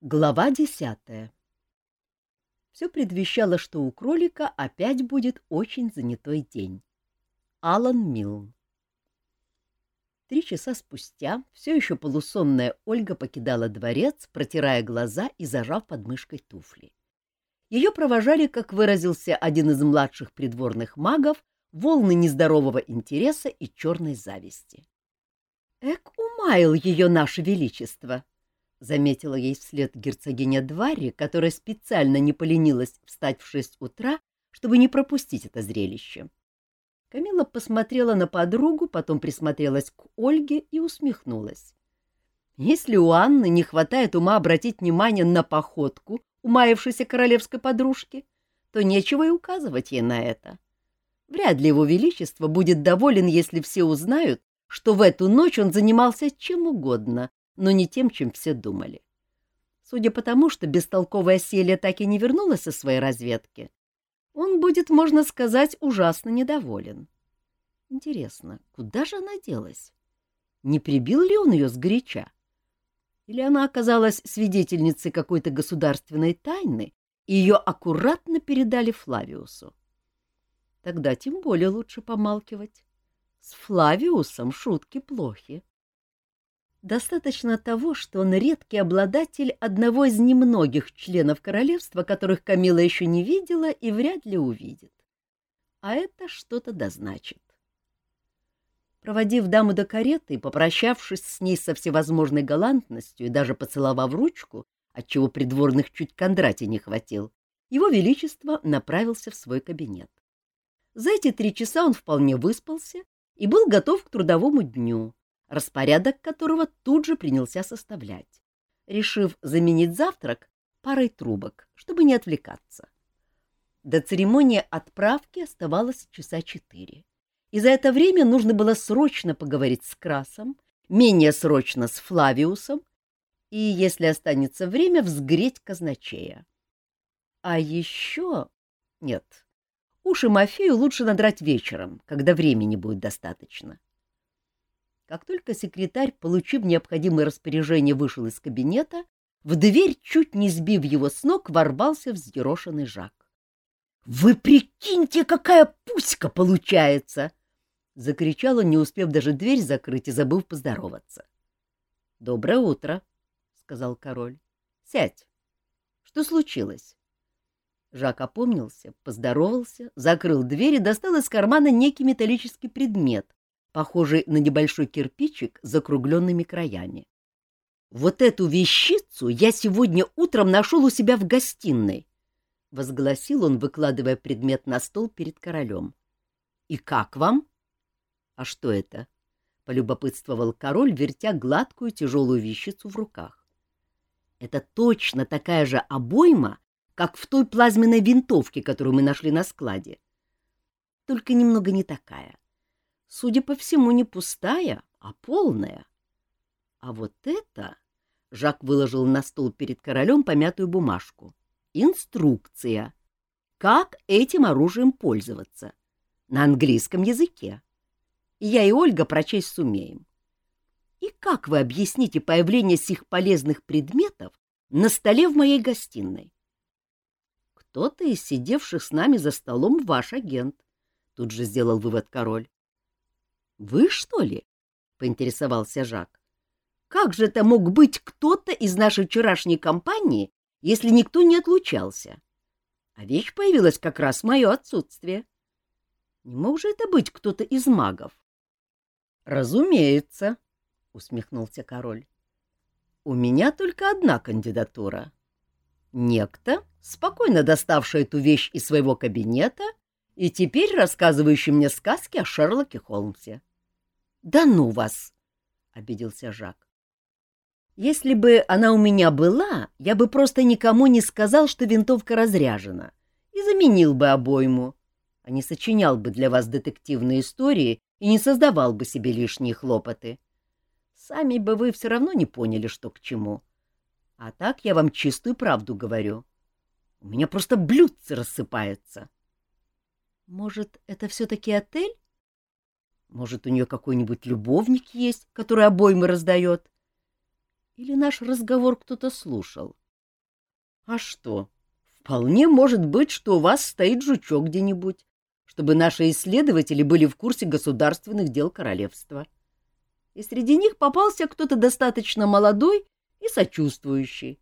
Глава десятая Все предвещало, что у кролика опять будет очень занятой день. Алан Милн Три часа спустя все еще полусонная Ольга покидала дворец, протирая глаза и зажав подмышкой туфли. Ее провожали, как выразился один из младших придворных магов, волны нездорового интереса и черной зависти. — Эк, умаял ее наше величество! —— заметила ей вслед герцогиня Дварри, которая специально не поленилась встать в шесть утра, чтобы не пропустить это зрелище. Камила посмотрела на подругу, потом присмотрелась к Ольге и усмехнулась. Если у Анны не хватает ума обратить внимание на походку умаявшейся королевской подружки, то нечего и указывать ей на это. Вряд ли его величество будет доволен, если все узнают, что в эту ночь он занимался чем угодно, но не тем, чем все думали. Судя по тому, что бестолковая Селия так и не вернулась со своей разведки, он будет, можно сказать, ужасно недоволен. Интересно, куда же она делась? Не прибил ли он ее сгоряча? Или она оказалась свидетельницей какой-то государственной тайны, и ее аккуратно передали Флавиусу? Тогда тем более лучше помалкивать. С Флавиусом шутки плохи. Достаточно того, что он редкий обладатель одного из немногих членов королевства, которых Камила еще не видела и вряд ли увидит. А это что-то дозначит. Проводив даму до кареты и попрощавшись с ней со всевозможной галантностью и даже поцеловав ручку, отчего придворных чуть Кондрати не хватил, его величество направился в свой кабинет. За эти три часа он вполне выспался и был готов к трудовому дню, распорядок которого тут же принялся составлять, решив заменить завтрак парой трубок, чтобы не отвлекаться. До церемонии отправки оставалось часа четыре, и за это время нужно было срочно поговорить с Красом, менее срочно с Флавиусом и, если останется время, взгреть казначея. А еще... Нет, уши Мафею лучше надрать вечером, когда времени будет достаточно. — как только секретарь, получив необходимое распоряжение, вышел из кабинета, в дверь, чуть не сбив его с ног, ворвался взъерошенный Жак. — Вы прикиньте, какая пуська получается! — закричал он, не успев даже дверь закрыть и забыв поздороваться. — Доброе утро, — сказал король. — Сядь. Что случилось? Жак опомнился, поздоровался, закрыл дверь и достал из кармана некий металлический предмет, похожий на небольшой кирпичик с закругленными краями. «Вот эту вещицу я сегодня утром нашел у себя в гостиной», — возгласил он, выкладывая предмет на стол перед королем. «И как вам?» «А что это?» — полюбопытствовал король, вертя гладкую тяжелую вещицу в руках. «Это точно такая же обойма, как в той плазменной винтовке, которую мы нашли на складе. Только немного не такая судя по всему, не пустая, а полная. А вот это... Жак выложил на стол перед королем помятую бумажку. Инструкция. Как этим оружием пользоваться. На английском языке. Я и Ольга прочесть сумеем. И как вы объясните появление сих полезных предметов на столе в моей гостиной? Кто-то из сидевших с нами за столом ваш агент, тут же сделал вывод король. Вы, что ли? — поинтересовался Жак. — Как же это мог быть кто-то из нашей вчерашней компании, если никто не отлучался? А вещь появилась как раз в мое отсутствие. Не мог же это быть кто-то из магов? — Разумеется, — усмехнулся король. — У меня только одна кандидатура. Некто, спокойно доставший эту вещь из своего кабинета и теперь рассказывающий мне сказки о Шерлоке Холмсе. — да ну вас! — обиделся Жак. Если бы она у меня была, я бы просто никому не сказал, что винтовка разряжена, и заменил бы обойму, а не сочинял бы для вас детективные истории и не создавал бы себе лишние хлопоты. Сами бы вы все равно не поняли, что к чему. А так я вам чистую правду говорю. У меня просто блюдце рассыпается. Может, это все-таки отель? Может, у нее какой-нибудь любовник есть, который обоймы раздает? Или наш разговор кто-то слушал? А что? Вполне может быть, что у вас стоит жучок где-нибудь, чтобы наши исследователи были в курсе государственных дел королевства. И среди них попался кто-то достаточно молодой и сочувствующий.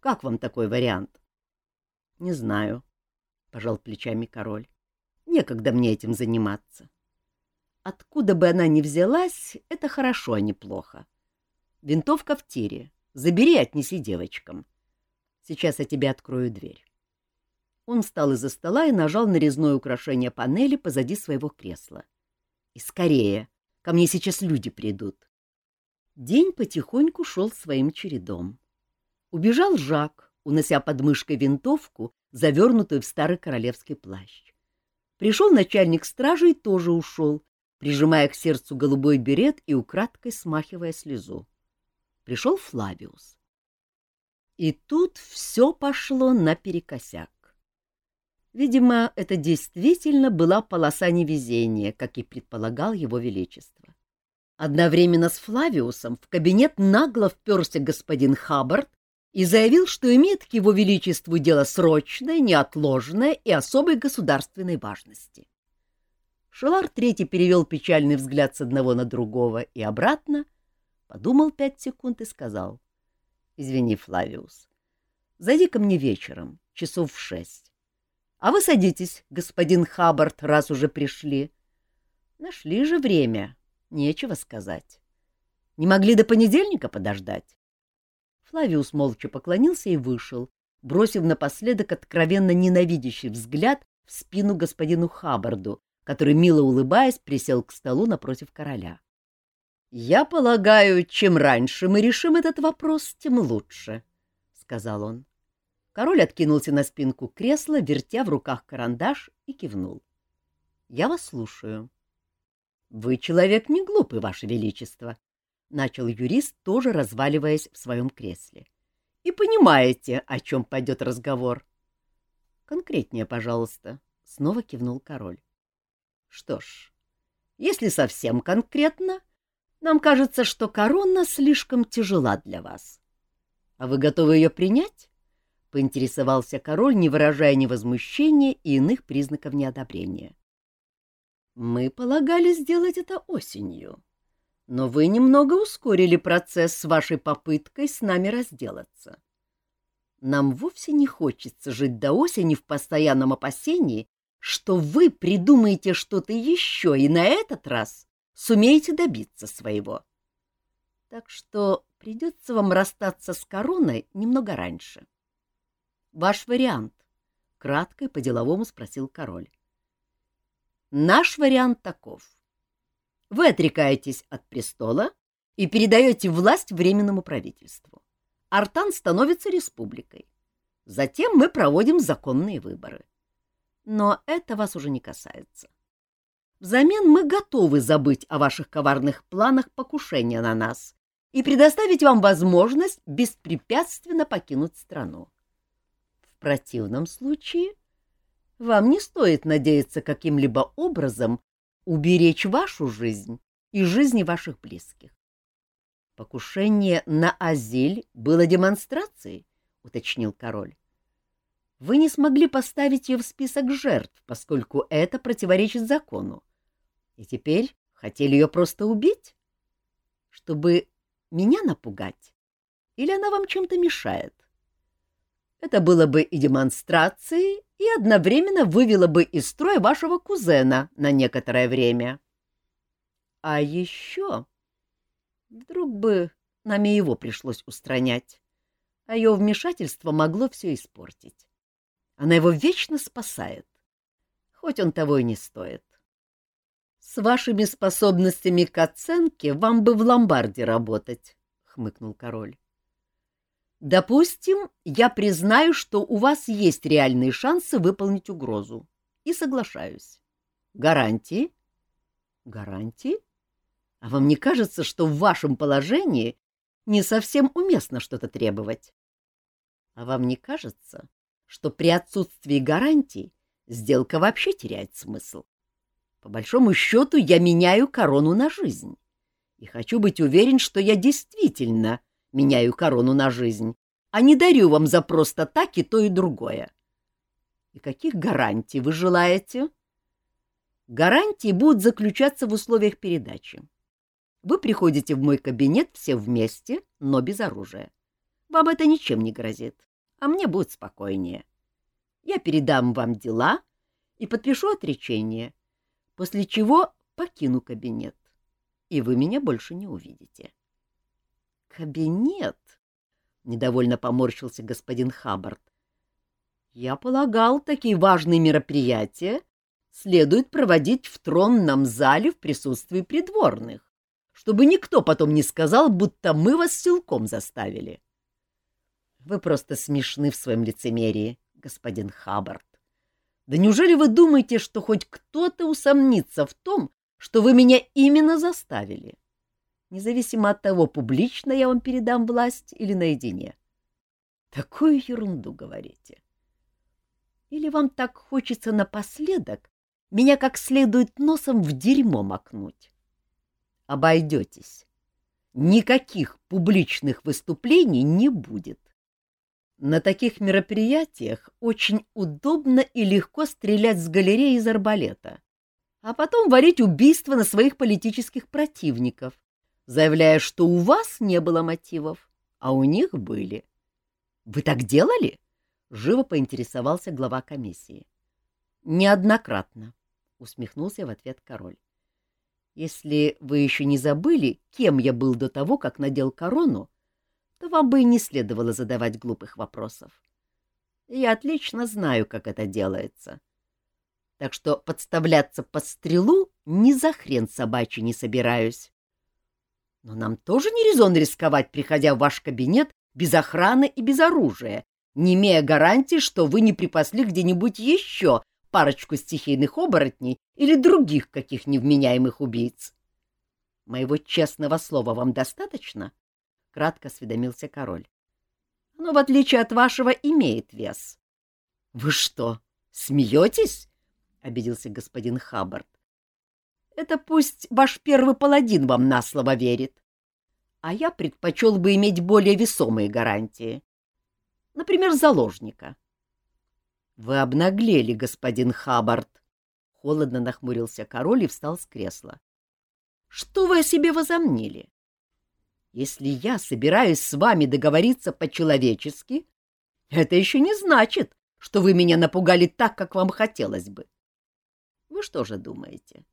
Как вам такой вариант? — Не знаю, — пожал плечами король. — Некогда мне этим заниматься. Откуда бы она ни взялась, это хорошо, а не плохо. Винтовка в тире. Забери отнеси девочкам. Сейчас я тебе открою дверь. Он встал из-за стола и нажал на резное украшение панели позади своего кресла. И скорее, ко мне сейчас люди придут. День потихоньку шел своим чередом. Убежал Жак, унося под мышкой винтовку, завернутую в старый королевский плащ. Пришел начальник стражи и тоже ушел, прижимая к сердцу голубой берет и украдкой смахивая слезу. Пришел Флавиус. И тут все пошло наперекосяк. Видимо, это действительно была полоса невезения, как и предполагал его величество. Одновременно с Флавиусом в кабинет нагло вперся господин Хаббард и заявил, что имеет к его величеству дело срочное, неотложное и особой государственной важности. Шелар Третий перевел печальный взгляд с одного на другого и обратно, подумал пять секунд и сказал. — Извини, Флавиус, зайди ко мне вечером, часов в шесть. А вы садитесь, господин Хаббард, раз уже пришли. Нашли же время, нечего сказать. Не могли до понедельника подождать? Флавиус молча поклонился и вышел, бросив напоследок откровенно ненавидящий взгляд в спину господину Хаббарду, который, мило улыбаясь, присел к столу напротив короля. — Я полагаю, чем раньше мы решим этот вопрос, тем лучше, — сказал он. Король откинулся на спинку кресла, вертя в руках карандаш, и кивнул. — Я вас слушаю. — Вы человек не глупый, ваше величество, — начал юрист, тоже разваливаясь в своем кресле. — И понимаете, о чем пойдет разговор. — Конкретнее, пожалуйста, — снова кивнул король. Что ж, если совсем конкретно, нам кажется, что корона слишком тяжела для вас. А вы готовы ее принять? — поинтересовался король, не выражая ни возмущения и иных признаков неодобрения. — Мы полагали сделать это осенью, но вы немного ускорили процесс с вашей попыткой с нами разделаться. Нам вовсе не хочется жить до осени в постоянном опасении, что вы придумаете что-то еще и на этот раз сумеете добиться своего. Так что придется вам расстаться с короной немного раньше. Ваш вариант? — кратко и по-деловому спросил король. Наш вариант таков. Вы отрекаетесь от престола и передаете власть Временному правительству. Артан становится республикой. Затем мы проводим законные выборы. — но это вас уже не касается. Взамен мы готовы забыть о ваших коварных планах покушения на нас и предоставить вам возможность беспрепятственно покинуть страну. В противном случае вам не стоит надеяться каким-либо образом уберечь вашу жизнь и жизни ваших близких. Покушение на Азиль было демонстрацией, уточнил король. Вы не смогли поставить ее в список жертв, поскольку это противоречит закону. И теперь хотели ее просто убить? Чтобы меня напугать? Или она вам чем-то мешает? Это было бы и демонстрацией, и одновременно вывело бы из строя вашего кузена на некоторое время. А еще вдруг бы нам и его пришлось устранять, а ее вмешательство могло все испортить. Она его вечно спасает, хоть он того и не стоит. С вашими способностями к оценке вам бы в ломбарде работать, — хмыкнул король. Допустим, я признаю, что у вас есть реальные шансы выполнить угрозу, и соглашаюсь. Гарантии? Гарантии? А вам не кажется, что в вашем положении не совсем уместно что-то требовать? А вам не кажется, что при отсутствии гарантий сделка вообще теряет смысл. По большому счету я меняю корону на жизнь. И хочу быть уверен, что я действительно меняю корону на жизнь, а не дарю вам за просто так и то, и другое. И каких гарантий вы желаете? Гарантии будут заключаться в условиях передачи. Вы приходите в мой кабинет все вместе, но без оружия. Вам это ничем не грозит, а мне будет спокойнее. Я передам вам дела и подпишу отречение, после чего покину кабинет, и вы меня больше не увидите. — Кабинет? — недовольно поморщился господин Хаббард. — Я полагал, такие важные мероприятия следует проводить в тронном зале в присутствии придворных, чтобы никто потом не сказал, будто мы вас силком заставили. Вы просто смешны в своем лицемерии, господин Хаббард. Да неужели вы думаете, что хоть кто-то усомнится в том, что вы меня именно заставили? Независимо от того, публично я вам передам власть или наедине. Такую ерунду говорите. Или вам так хочется напоследок меня как следует носом в дерьмо макнуть? Обойдетесь. Никаких публичных выступлений не будет. На таких мероприятиях очень удобно и легко стрелять с галереи из арбалета, а потом варить убийство на своих политических противников, заявляя, что у вас не было мотивов, а у них были. Вы так делали? Живо поинтересовался глава комиссии. Неоднократно, усмехнулся в ответ король. Если вы еще не забыли, кем я был до того, как надел корону, то вам бы и не следовало задавать глупых вопросов. Я отлично знаю, как это делается. Так что подставляться под стрелу ни за хрен собачий не собираюсь. Но нам тоже не резон рисковать, приходя в ваш кабинет без охраны и без оружия, не имея гарантии, что вы не припасли где-нибудь еще парочку стихийных оборотней или других каких невменяемых убийц. Моего честного слова вам достаточно? — кратко осведомился король. — Но в отличие от вашего имеет вес. — Вы что, смеетесь? — обиделся господин Хаббард. — Это пусть ваш первый паладин вам на слово верит. А я предпочел бы иметь более весомые гарантии. Например, заложника. — Вы обнаглели, господин Хаббард. Холодно нахмурился король и встал с кресла. — Что вы о себе возомнили? Если я собираюсь с вами договориться по-человечески, это еще не значит, что вы меня напугали так, как вам хотелось бы. Вы что же думаете,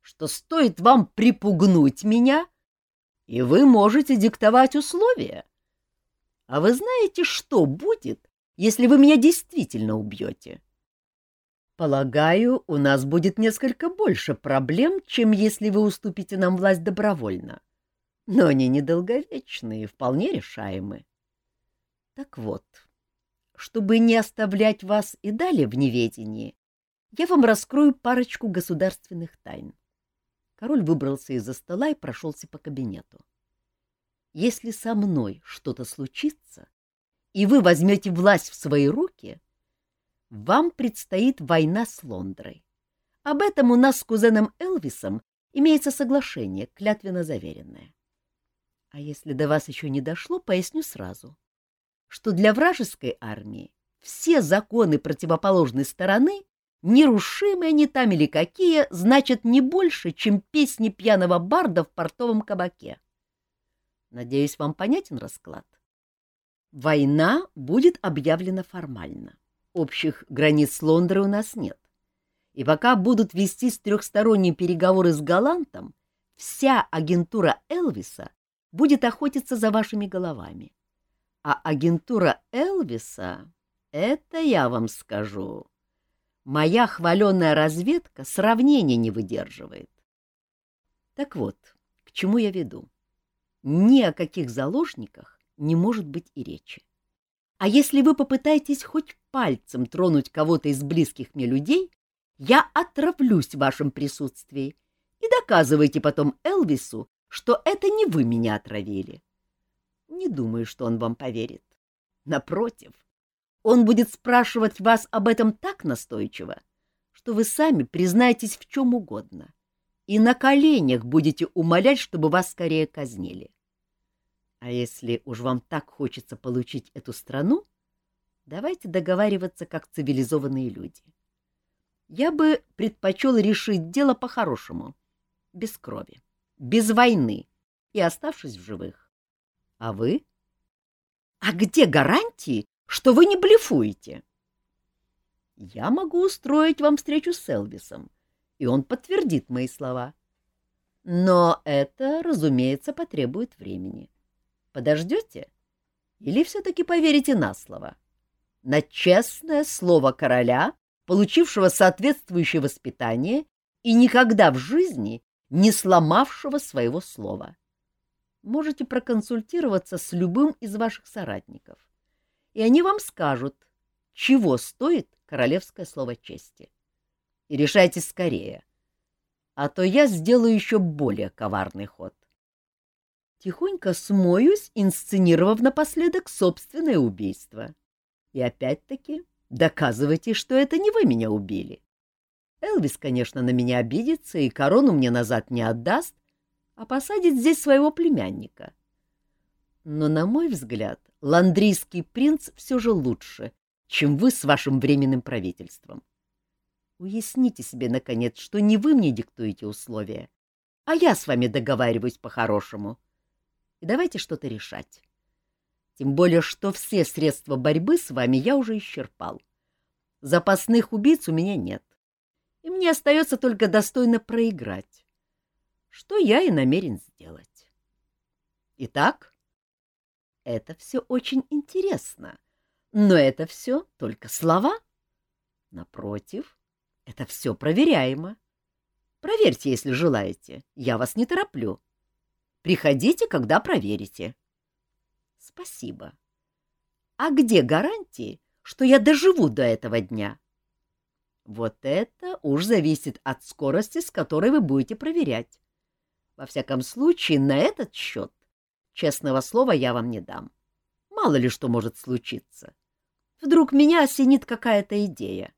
что стоит вам припугнуть меня, и вы можете диктовать условия? А вы знаете, что будет, если вы меня действительно убьете? Полагаю, у нас будет несколько больше проблем, чем если вы уступите нам власть добровольно. — но они недолговечные, вполне решаемы. Так вот, чтобы не оставлять вас и далее в неведении, я вам раскрою парочку государственных тайн. Король выбрался из-за стола и прошелся по кабинету. Если со мной что-то случится, и вы возьмете власть в свои руки, вам предстоит война с Лондрой. Об этом у нас с кузеном Элвисом имеется соглашение, клятвенно заверенное. А если до вас еще не дошло, поясню сразу, что для вражеской армии все законы противоположной стороны, нерушимые они там или какие, значат не больше, чем песни пьяного барда в портовом кабаке. Надеюсь, вам понятен расклад? Война будет объявлена формально. Общих границ с Лондрой у нас нет. И пока будут вестись трехсторонние переговоры с Галантом, вся агентура Элвиса будет охотиться за вашими головами. А агентура Элвиса — это я вам скажу. Моя хваленая разведка сравнения не выдерживает. Так вот, к чему я веду? Ни о каких заложниках не может быть и речи. А если вы попытаетесь хоть пальцем тронуть кого-то из близких мне людей, я отравлюсь в вашем присутствии и доказывайте потом Элвису, что это не вы меня отравили. Не думаю, что он вам поверит. Напротив, он будет спрашивать вас об этом так настойчиво, что вы сами признаетесь в чем угодно и на коленях будете умолять, чтобы вас скорее казнили. А если уж вам так хочется получить эту страну, давайте договариваться как цивилизованные люди. Я бы предпочел решить дело по-хорошему, без крови, без войны и оставшись в живых. А вы? А где гарантии, что вы не блефуете? Я могу устроить вам встречу с Элвисом, и он подтвердит мои слова. Но это, разумеется, потребует времени. Подождете? Или все-таки поверите на слово? На честное слово короля, получившего соответствующее воспитание и никогда в жизни не сломавшего своего слова. Можете проконсультироваться с любым из ваших соратников, и они вам скажут, чего стоит королевское слово чести. И решайте скорее, а то я сделаю еще более коварный ход. Тихонько смоюсь, инсценировав напоследок собственное убийство. И опять-таки доказывайте, что это не вы меня убили. Элвис, конечно, на меня обидится и корону мне назад не отдаст, а посадит здесь своего племянника. Но, на мой взгляд, ландрийский принц все же лучше, чем вы с вашим временным правительством. Уясните себе, наконец, что не вы мне диктуете условия, а я с вами договариваюсь по-хорошему. И давайте что-то решать. Тем более, что все средства борьбы с вами я уже исчерпал. Запасных убийц у меня нет. И мне остается только достойно проиграть, что я и намерен сделать. Итак, это все очень интересно. — но это все только слова. Напротив, это все проверяемо. Проверьте, если желаете. Я вас не тороплю. Приходите, когда проверите. Спасибо. А где гарантии, что я доживу до этого дня? Вот это уж зависит от скорости, с которой вы будете проверять. Во всяком случае, на этот счет честного слова я вам не дам. Мало ли что может случиться. Вдруг меня осенит какая-то идея.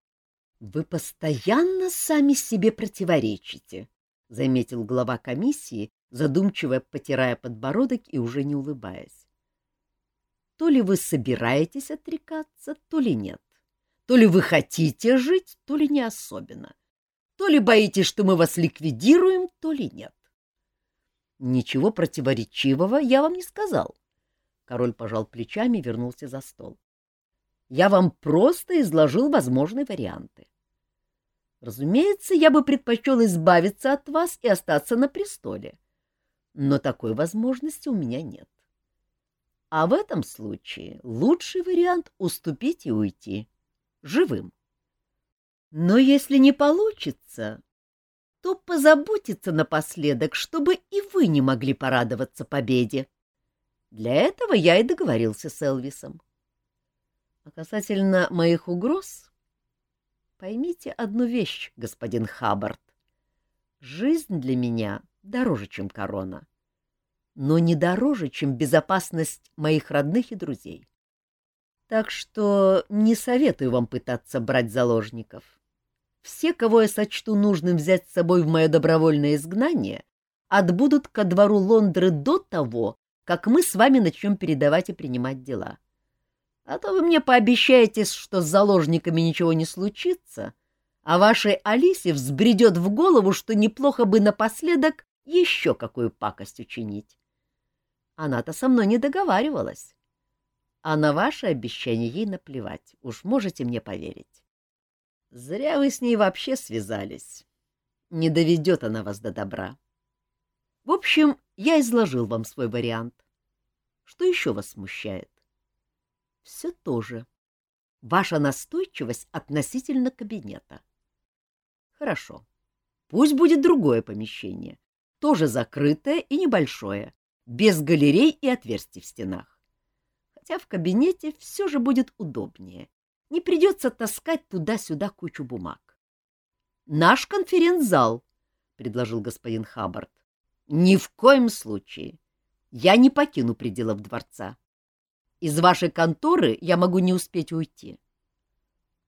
— Вы постоянно сами себе противоречите, — заметил глава комиссии, задумчиво потирая подбородок и уже не улыбаясь. — То ли вы собираетесь отрекаться, то ли нет. То ли вы хотите жить, то ли не особенно. То ли боитесь, что мы вас ликвидируем, то ли нет. — Ничего противоречивого я вам не сказал. Король пожал плечами и вернулся за стол. Я вам просто изложил возможные варианты. Разумеется, я бы предпочел избавиться от вас и остаться на престоле, но такой возможности у меня нет. А в этом случае лучший вариант — уступить и уйти. Живым. Но если не получится, то позаботиться напоследок, чтобы и вы не могли порадоваться победе. Для этого я и договорился с Элвисом. А касательно моих угроз, поймите одну вещь, господин Хаббард. Жизнь для меня дороже, чем корона, но не дороже, чем безопасность моих родных и друзей. Так что не советую вам пытаться брать заложников. Все, кого я сочту нужным взять с собой в мое добровольное изгнание, отбудут ко двору Лондры до того, как мы с вами начнем передавать и принимать дела. — а то вы мне пообещаете, что с заложниками ничего не случится, а вашей Алисе взбредет в голову, что неплохо бы напоследок еще какую пакость учинить. Она-то со мной не договаривалась. А на ваши обещания ей наплевать, уж можете мне поверить. Зря вы с ней вообще связались. Не доведет она вас до добра. В общем, я изложил вам свой вариант. Что еще вас смущает? все то же. Ваша настойчивость относительно кабинета. Хорошо. Пусть будет другое помещение, тоже закрытое и небольшое, без галерей и отверстий в стенах. Хотя в кабинете все же будет удобнее. Не придется таскать туда-сюда кучу бумаг. Наш конференц-зал, — предложил господин Хаббард. Ни в коем случае. Я не покину пределов дворца. Из вашей конторы я могу не успеть уйти.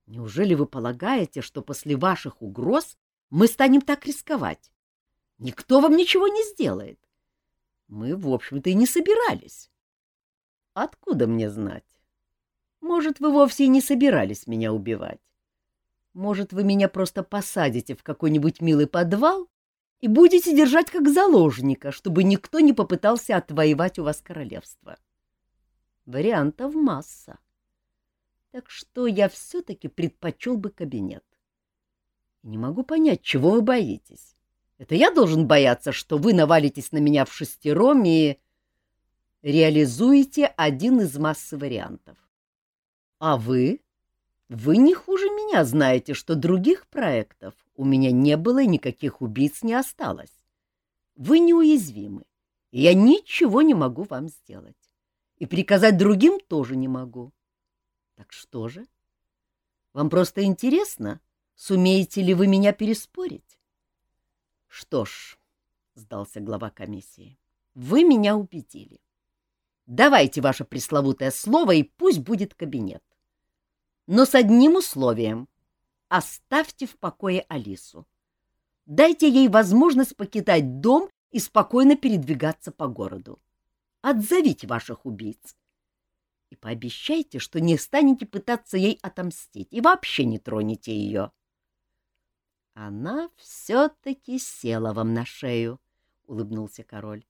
Неужели вы полагаете, что после ваших угроз мы станем так рисковать? Никто вам ничего не сделает. Мы, в общем-то, и не собирались. Откуда мне знать? Может, вы вовсе и не собирались меня убивать. Может, вы меня просто посадите в какой-нибудь милый подвал и будете держать как заложника, чтобы никто не попытался отвоевать у вас королевство. Вариантов масса. Так что я все-таки предпочел бы кабинет. Не могу понять, чего вы боитесь. Это я должен бояться, что вы навалитесь на меня в шестером и реализуете один из массы вариантов. А вы? Вы не хуже меня знаете, что других проектов у меня не было никаких убийц не осталось. Вы неуязвимы, и я ничего не могу вам сделать. И приказать другим тоже не могу. Так что же? Вам просто интересно, сумеете ли вы меня переспорить? Что ж, — сдался глава комиссии, — вы меня убедили. Давайте ваше пресловутое слово, и пусть будет кабинет но с одним условием. Оставьте в покое Алису. Дайте ей возможность покидать дом и спокойно передвигаться по городу. Отзовите ваших убийц. И пообещайте, что не станете пытаться ей отомстить и вообще не тронете ее. Она все-таки села вам на шею, — улыбнулся король.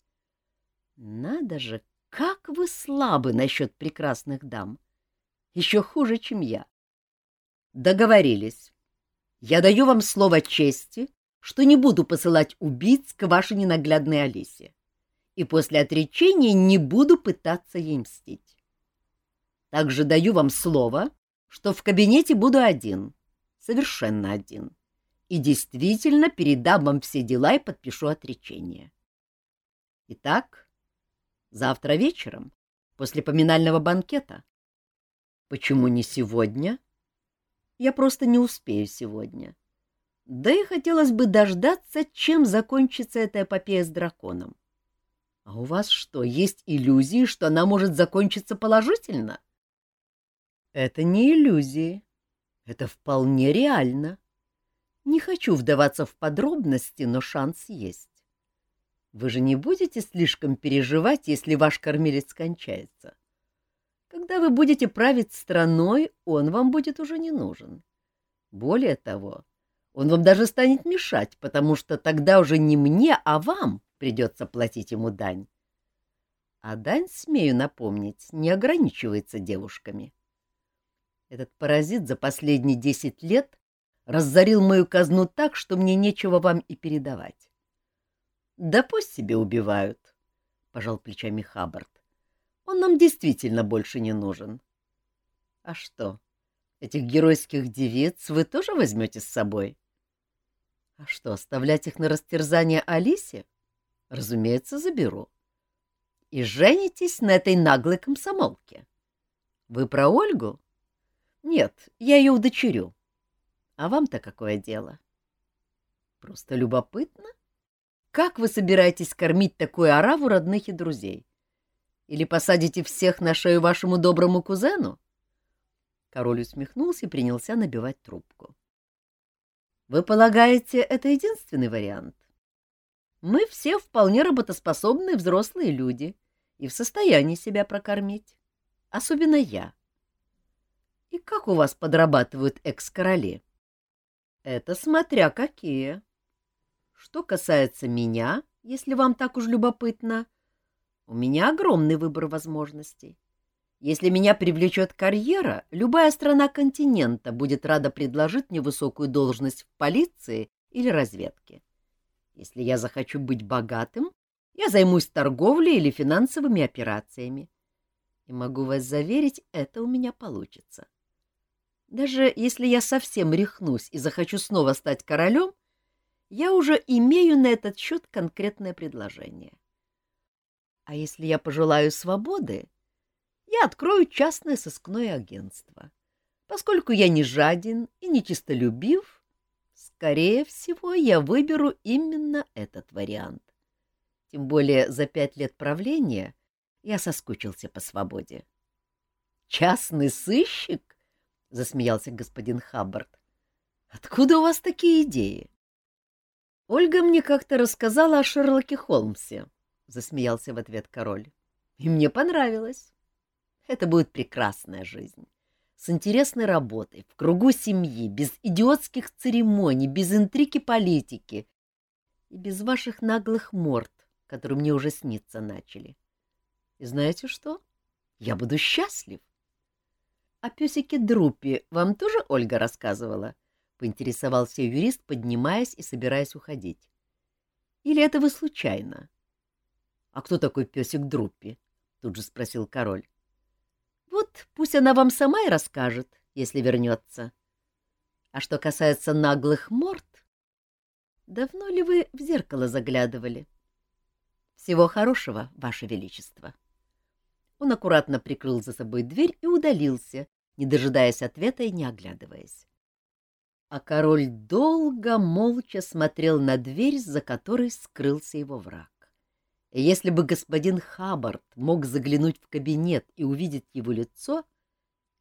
Надо же, как вы слабы насчет прекрасных дам. Еще хуже, чем я. Договорились. Я даю вам слово чести, что не буду посылать убийц к вашей ненаглядной Алисе, и после отречения не буду пытаться ей мстить. Также даю вам слово, что в кабинете буду один, совершенно один, и действительно передам вам все дела и подпишу отречение. Итак, завтра вечером, после поминального банкета. Почему не сегодня? — я просто не успею сегодня. Да и хотелось бы дождаться, чем закончится эта эпопея с драконом. А у вас что, есть иллюзии, что она может закончиться положительно? Это не иллюзии. Это вполне реально. Не хочу вдаваться в подробности, но шанс есть. Вы же не будете слишком переживать, если ваш кормилец скончается. Когда вы будете править страной, он вам будет уже не нужен. Более того, он вам даже станет мешать, потому что тогда уже не мне, а вам придется платить ему дань. А дань, смею напомнить, не ограничивается девушками. Этот паразит за последние десять лет разорил мою казну так, что мне нечего вам и передавать. — Да пусть себе убивают, — пожал плечами Хаббард. Он нам действительно больше не нужен. А что, этих геройских девиц вы тоже возьмете с собой? А что, оставлять их на растерзание Алисе? Разумеется, заберу. И женитесь на этой наглой комсомолке. Вы про Ольгу? Нет, я ее удочерю. А вам-то какое дело? Просто любопытно. Как вы собираетесь кормить такую ораву родных и друзей? Или посадите всех на шею вашему доброму кузену? Король усмехнулся и принялся набивать трубку. — Вы полагаете, это единственный вариант? Мы все вполне работоспособные взрослые люди и в состоянии себя прокормить. Особенно я. И как у вас подрабатывают экс-короли? Это смотря какие. Что касается меня, если вам так уж любопытно, у меня огромный выбор возможностей. Если меня привлечет карьера, любая страна континента будет рада предложить мне высокую должность в полиции или разведке. Если я захочу быть богатым, я займусь торговлей или финансовыми операциями. И могу вас заверить, это у меня получится. Даже если я совсем рехнусь и захочу снова стать королем, я уже имею на этот счет конкретное предложение. А если я пожелаю свободы, я открою частное сыскное агентство. Поскольку я не жаден и не чистолюбив, скорее всего, я выберу именно этот вариант. Тем более за пять лет правления я соскучился по свободе. «Частный сыщик?» — засмеялся господин Хаббард. «Откуда у вас такие идеи?» Ольга мне как-то рассказала о Шерлоке Холмсе, — засмеялся в ответ король. — И мне понравилось. Это будет прекрасная жизнь. С интересной работой, в кругу семьи, без идиотских церемоний, без интриги политики и без ваших наглых морд, которые мне уже сниться начали. И знаете что? Я буду счастлив. — О песике Друппи вам тоже Ольга рассказывала? — поинтересовался юрист, поднимаясь и собираясь уходить. — Или это вы случайно? — А кто такой песик Друппи? — тут же спросил король. — Вот пусть она вам сама и расскажет, если вернется. А что касается наглых морд, давно ли вы в зеркало заглядывали? Всего хорошего, Ваше Величество. Он аккуратно прикрыл за собой дверь и удалился, не дожидаясь ответа и не оглядываясь. А король долго молча смотрел на дверь, за которой скрылся его враг. И если бы господин Хаббард мог заглянуть в кабинет и увидеть его лицо,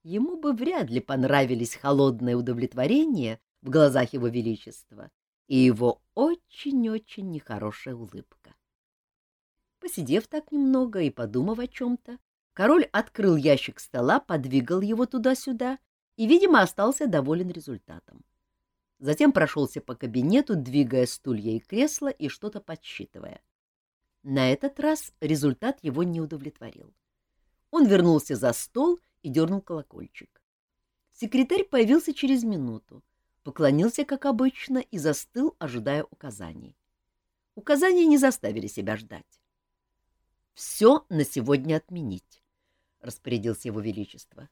ему бы вряд ли понравились холодное удовлетворение в глазах его величества и его очень-очень нехорошая улыбка. Посидев так немного и подумав о чем-то, король открыл ящик стола, подвигал его туда-сюда и, видимо, остался доволен результатом. Затем прошелся по кабинету, двигая стулья и кресла и что-то подсчитывая. На этот раз результат его не удовлетворил. Он вернулся за стол и дернул колокольчик. Секретарь появился через минуту, поклонился, как обычно, и застыл, ожидая указаний. Указания не заставили себя ждать. Все на сегодня отменить, — распорядился его величество.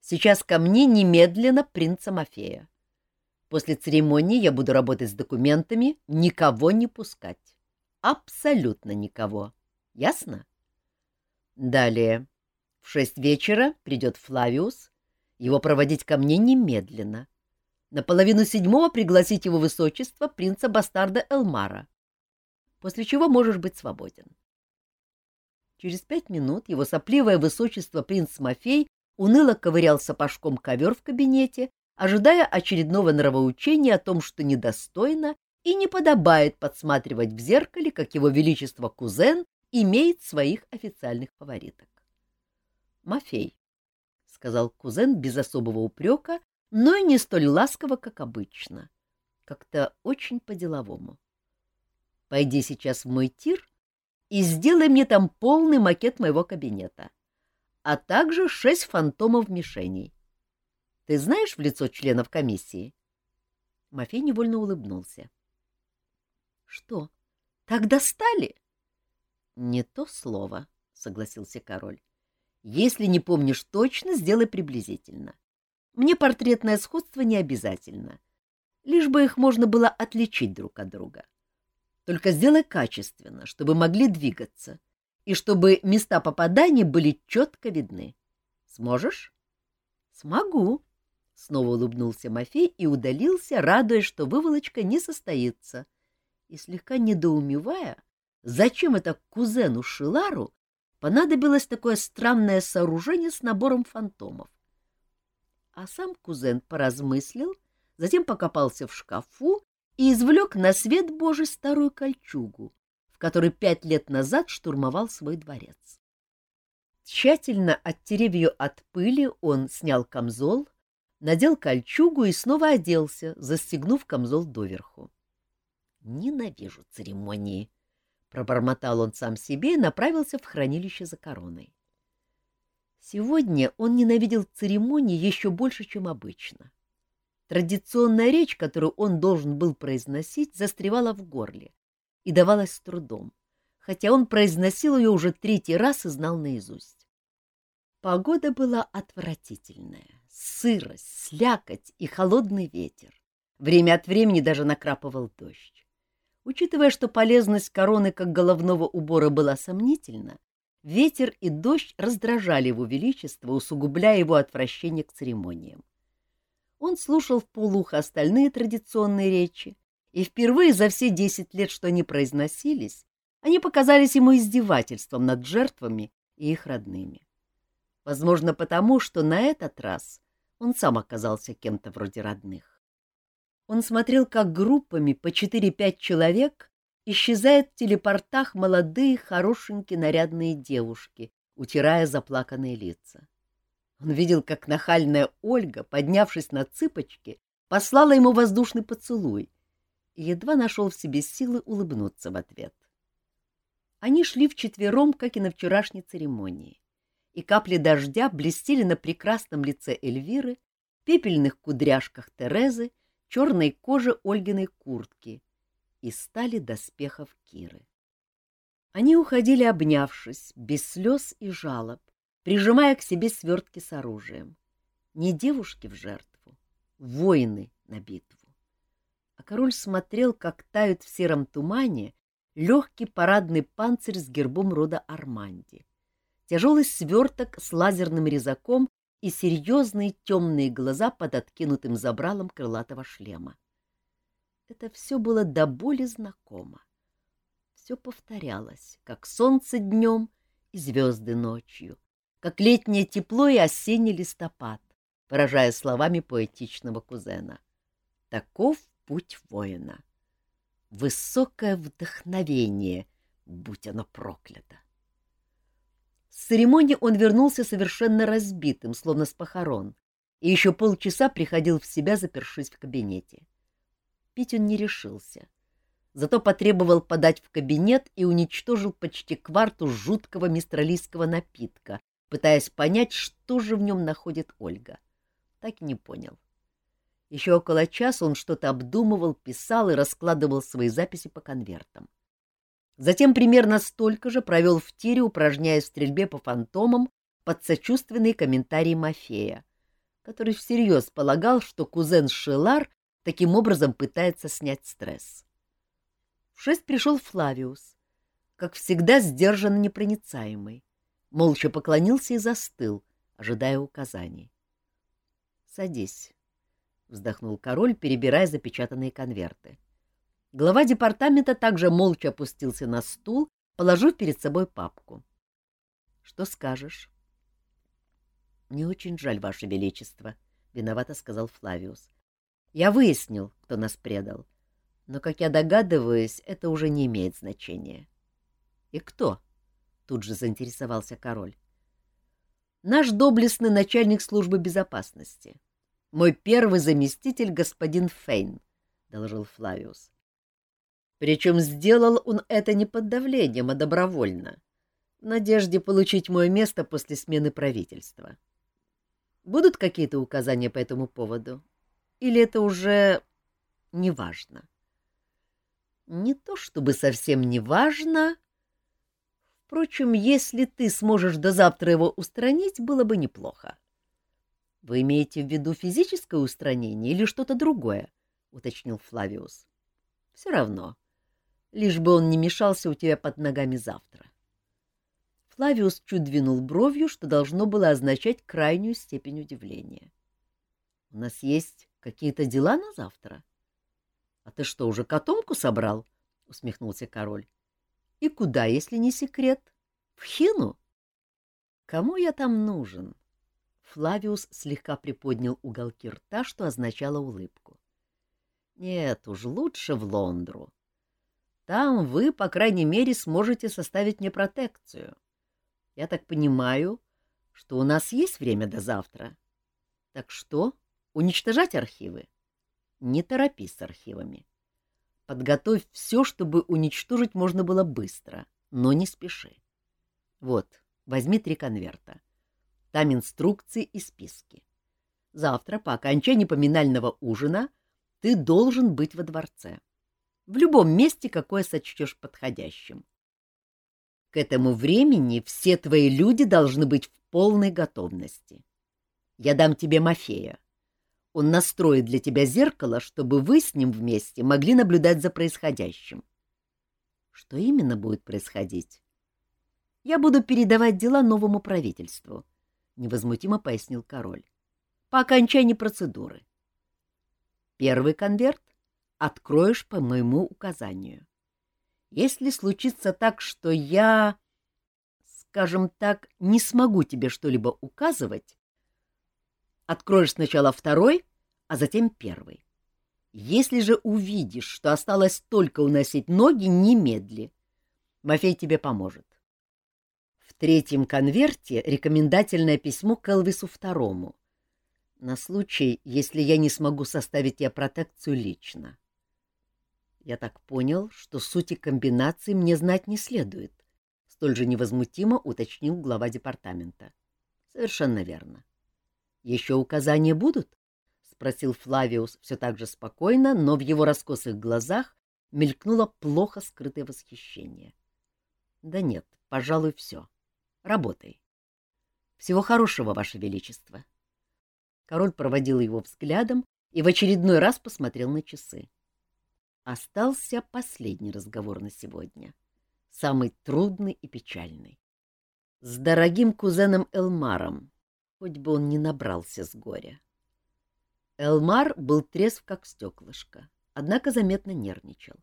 Сейчас ко мне немедленно принца Мафея. После церемонии я буду работать с документами, никого не пускать. Абсолютно никого. Ясно? Далее. В шесть вечера придет Флавиус. Его проводить ко мне немедленно. На половину седьмого пригласить его высочество принца-бастарда Элмара. После чего можешь быть свободен. Через пять минут его сопливое высочество принц Мафей уныло ковырял сапожком ковер в кабинете, ожидая очередного нравоучения о том, что недостойно и не подобает подсматривать в зеркале, как его величество кузен имеет своих официальных фавориток. «Мафей», — сказал кузен без особого упрека, но и не столь ласково, как обычно, как-то очень по-деловому. «Пойди сейчас в мой тир и сделай мне там полный макет моего кабинета, а также шесть фантомов мишеней. Ты знаешь в лицо членов комиссии? Мафей невольно улыбнулся. — Что, так достали? — Не то слово, — согласился король. — Если не помнишь точно, сделай приблизительно. Мне портретное сходство не обязательно, лишь бы их можно было отличить друг от друга. — только сделай качественно, чтобы могли двигаться, и чтобы места попадания были четко видны. Сможешь? — Смогу, — снова улыбнулся Мафей и удалился, радуясь, что выволочка не состоится, и слегка недоумевая, зачем это кузену Шилару понадобилось такое странное сооружение с набором фантомов. А сам кузен поразмыслил, затем покопался в шкафу и извлек на свет Божий старую кольчугу, в которой пять лет назад штурмовал свой дворец. Тщательно оттерев ее от пыли, он снял камзол, надел кольчугу и снова оделся, застегнув камзол доверху. «Ненавижу церемонии», — пробормотал он сам себе и направился в хранилище за короной. Сегодня он ненавидел церемонии еще больше, чем обычно. Традиционная речь, которую он должен был произносить, застревала в горле и давалась с трудом, хотя он произносил ее уже третий раз и знал наизусть. Погода была отвратительная. Сырость, слякоть и холодный ветер. Время от времени даже накрапывал дождь. Учитывая, что полезность короны как головного убора была сомнительна, ветер и дождь раздражали его величество, усугубляя его отвращение к церемониям. Он слушал в полухо остальные традиционные речи, и впервые за все десять лет, что они произносились, они показались ему издевательством над жертвами и их родными. Возможно, потому, что на этот раз он сам оказался кем-то вроде родных. Он смотрел, как группами по четыре-пять человек исчезают в телепортах молодые, хорошенькие, нарядные девушки, утирая заплаканные лица. Он видел, как нахальная Ольга, поднявшись на цыпочки, послала ему воздушный поцелуй и едва нашел в себе силы улыбнуться в ответ. Они шли вчетвером, как и на вчерашней церемонии, и капли дождя блестели на прекрасном лице Эльвиры, пепельных кудряшках Терезы, черной коже Ольгиной куртки и стали доспехов Киры. Они уходили, обнявшись, без слез и жалоб, прижимая к себе свертки с оружием. Не девушки в жертву, воины на битву. А король смотрел, как тают в сером тумане легкий парадный панцирь с гербом рода Арманди, тяжелый сверток с лазерным резаком и серьезные темные глаза под откинутым забралом крылатого шлема. Это все было до боли знакомо. Все повторялось, как солнце днем и звезды ночью, как летнее тепло и осенний листопад, выражая словами поэтичного кузена. Таков путь воина. Высокое вдохновение, будь оно проклято. С церемонии он вернулся совершенно разбитым, словно с похорон, и еще полчаса приходил в себя, запершись в кабинете. Пить он не решился. Зато потребовал подать в кабинет и уничтожил почти кварту жуткого мистралийского напитка, пытаясь понять, что же в нем находит Ольга. Так и не понял. Еще около часа он что-то обдумывал, писал и раскладывал свои записи по конвертам. Затем примерно столько же провел в тире, упражняясь в стрельбе по фантомам под сочувственные комментарии Мафея, который всерьез полагал, что кузен Шелар таким образом пытается снять стресс. В шесть пришел Флавиус, как всегда сдержанно непроницаемый молча поклонился и застыл, ожидая указаний. — Садись, — вздохнул король, перебирая запечатанные конверты. Глава департамента также молча опустился на стул, положив перед собой папку. — Что скажешь? — Мне очень жаль, Ваше Величество, — виновато сказал Флавиус. — Я выяснил, кто нас предал, но, как я догадываюсь, это уже не имеет значения. — И кто? — тут же заинтересовался король. Наш доблестный начальник службы безопасности. Мой первый заместитель господин Фейн, доложил Флавиус. Причем сделал он это не под давлением, а добровольно, в надежде получить мое место после смены правительства. Будут какие-то указания по этому поводу? Или это уже не важно? Не то чтобы совсем не важно, Впрочем, если ты сможешь до завтра его устранить, было бы неплохо. — Вы имеете в виду физическое устранение или что-то другое? — уточнил Флавиус. — Все равно. Лишь бы он не мешался у тебя под ногами завтра. Флавиус чуть двинул бровью, что должно было означать крайнюю степень удивления. — У нас есть какие-то дела на завтра? — А ты что, уже котомку собрал? — усмехнулся король. И куда, если не секрет? В Хину? Кому я там нужен? Флавиус слегка приподнял уголки рта, что означало улыбку. Нет уж, лучше в Лондру. Там вы, по крайней мере, сможете составить мне протекцию. Я так понимаю, что у нас есть время до завтра. Так что, уничтожать архивы? Не торопись с архивами. Подготовь все, чтобы уничтожить можно было быстро, но не спеши. Вот, возьми три конверта. Там инструкции и списки. Завтра, по окончании поминального ужина, ты должен быть во дворце. В любом месте, какое сочтешь подходящим. К этому времени все твои люди должны быть в полной готовности. Я дам тебе Мафея. Он настроит для тебя зеркало, чтобы вы с ним вместе могли наблюдать за происходящим. Что именно будет происходить? Я буду передавать дела новому правительству, — невозмутимо пояснил король, — по окончании процедуры. Первый конверт откроешь по моему указанию. Если случится так, что я, скажем так, не смогу тебе что-либо указывать, Откроешь сначала второй, а затем первый. Если же увидишь, что осталось только уносить ноги, немедли. Мафей тебе поможет. В третьем конверте рекомендательное письмо к Элвису Второму. На случай, если я не смогу составить я протекцию лично. Я так понял, что сути комбинации мне знать не следует, столь же невозмутимо уточнил глава департамента. Совершенно верно. Еще указания будут? спросил Флавиус все так же спокойно, но в его раскосых глазах мелькнуло плохо скрытое восхищение. — Да нет, пожалуй, все. Работай. Всего хорошего, Ваше Величество. Король проводил его взглядом и в очередной раз посмотрел на часы. Остался последний разговор на сегодня, самый трудный и печальный. С дорогим кузеном Элмаром, хоть бы он не набрался с горя. Элмар был трезв, как стеклышко, однако заметно нервничал.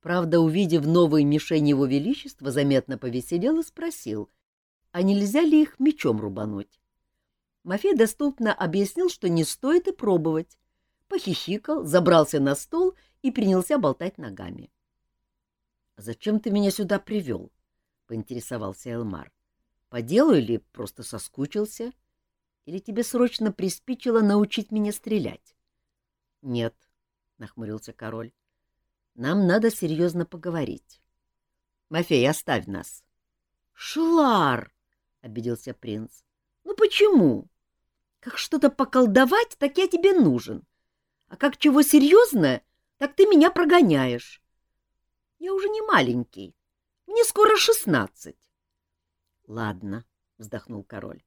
Правда, увидев новые мишени его величества, заметно повеселел и спросил, а нельзя ли их мечом рубануть. Мафей доступно объяснил, что не стоит и пробовать. Похихикал, забрался на стол и принялся болтать ногами. — Зачем ты меня сюда привел? — поинтересовался Элмар. — По делу или просто соскучился? — или тебе срочно приспичило научить меня стрелять? — Нет, — нахмурился король. — Нам надо серьезно поговорить. — Мафей, оставь нас. — Шлар! — обиделся принц. — Ну почему? Как что-то поколдовать, так я тебе нужен. А как чего серьезное, так ты меня прогоняешь. Я уже не маленький. Мне скоро шестнадцать. — Ладно, — вздохнул король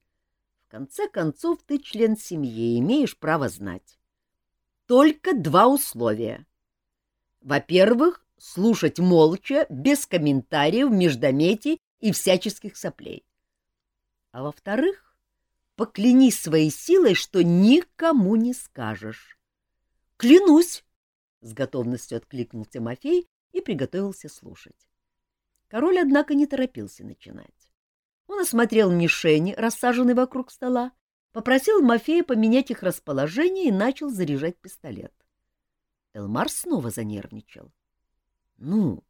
конце концов, ты член семьи имеешь право знать. Только два условия. Во-первых, слушать молча, без комментариев, междометий и всяческих соплей. А во-вторых, поклянись своей силой, что никому не скажешь. — Клянусь! — с готовностью откликнулся Тимофей и приготовился слушать. Король, однако, не торопился начинать. Он осмотрел мишени, рассаженные вокруг стола, попросил Мафея поменять их расположение и начал заряжать пистолет. Элмар снова занервничал. — Ну,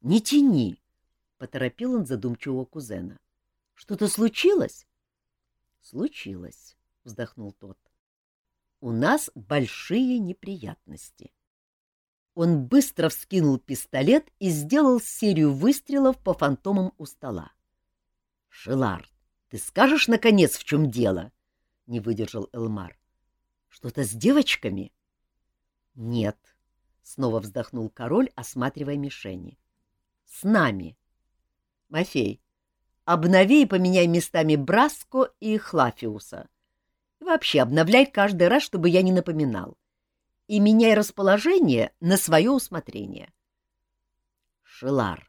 не тяни, — поторопил он задумчивого кузена. — Что-то случилось? — Случилось, — вздохнул тот. — У нас большие неприятности. Он быстро вскинул пистолет и сделал серию выстрелов по фантомам у стола. — Шелар, ты скажешь, наконец, в чем дело? — не выдержал Элмар. — Что-то с девочками? — Нет, — снова вздохнул король, осматривая мишени. — С нами. — Мафей, обнови и поменяй местами Браско и Хлафиуса. Вообще обновляй каждый раз, чтобы я не напоминал. И меняй расположение на свое усмотрение. — Шелар,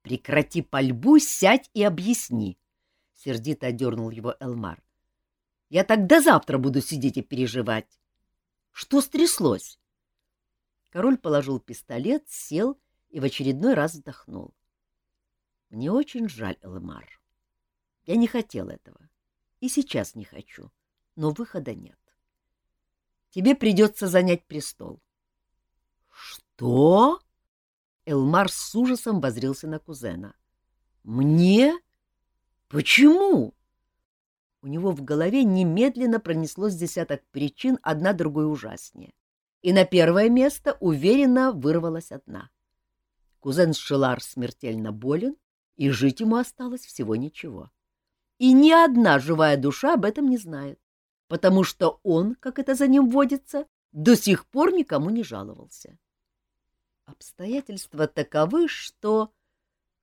— Прекрати пальбу, сядь и объясни, — сердито одернул его Элмар. — Я тогда завтра буду сидеть и переживать. Что стряслось? Король положил пистолет, сел и в очередной раз вздохнул. — Мне очень жаль, Элмар. Я не хотел этого. И сейчас не хочу. Но выхода нет. Тебе придется занять престол. — Что? Элмар с ужасом возрился на кузена. «Мне? Почему?» У него в голове немедленно пронеслось десяток причин, одна другой ужаснее. И на первое место уверенно вырвалась одна. Кузен Шелар смертельно болен, и жить ему осталось всего ничего. И ни одна живая душа об этом не знает, потому что он, как это за ним водится, до сих пор никому не жаловался. Обстоятельства таковы, что...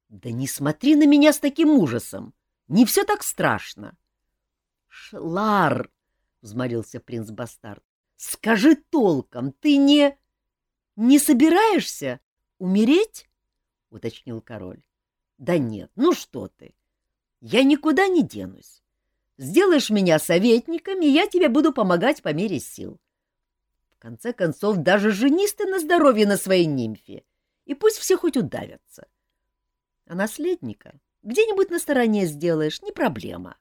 Да не смотри на меня с таким ужасом. Не все так страшно. Шлар, — взмолился принц Бастард, — скажи толком, ты не... Не собираешься умереть? — уточнил король. — Да нет, ну что ты. Я никуда не денусь. Сделаешь меня советником, и я тебе буду помогать по мере сил. В конце концов, даже женись на здоровье на своей нимфе, и пусть все хоть удавятся. А наследника где-нибудь на стороне сделаешь, не проблема.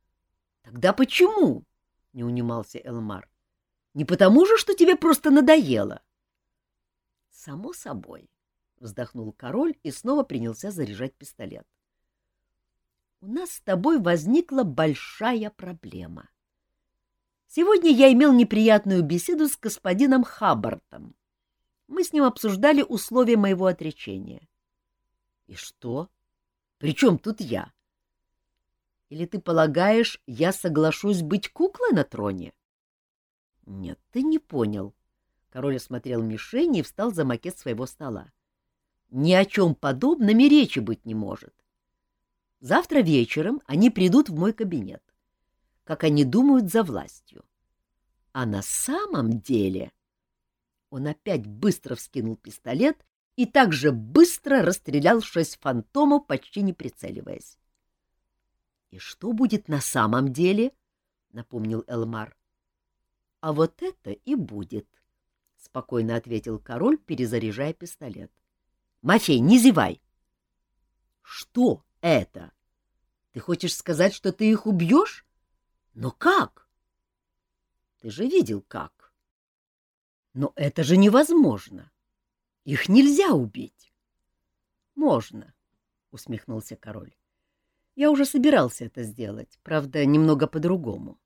— Тогда почему? — не унимался Элмар. Не потому же, что тебе просто надоело. — Само собой, — вздохнул король и снова принялся заряжать пистолет. — У нас с тобой возникла большая проблема. Сегодня я имел неприятную беседу с господином Хаббартом. Мы с ним обсуждали условия моего отречения. — И что? При чем тут я? Или ты полагаешь, я соглашусь быть куклой на троне? — Нет, ты не понял. Король осмотрел мишень и встал за макет своего стола. Ни о чем подобном и речи быть не может. Завтра вечером они придут в мой кабинет, как они думают, за властью. А на самом деле... Он опять быстро вскинул пистолет и также быстро расстрелял шесть фантомов, почти не прицеливаясь. — И что будет на самом деле? — напомнил Элмар. — А вот это и будет, — спокойно ответил король, перезаряжая пистолет. — Мафей, не зевай! — Что это? Ты хочешь сказать, что ты их убьешь? Но как? — Ты же видел, как. — Но это же невозможно. Их нельзя убить. — Можно, — усмехнулся король. Я уже собирался это сделать, правда, немного по-другому.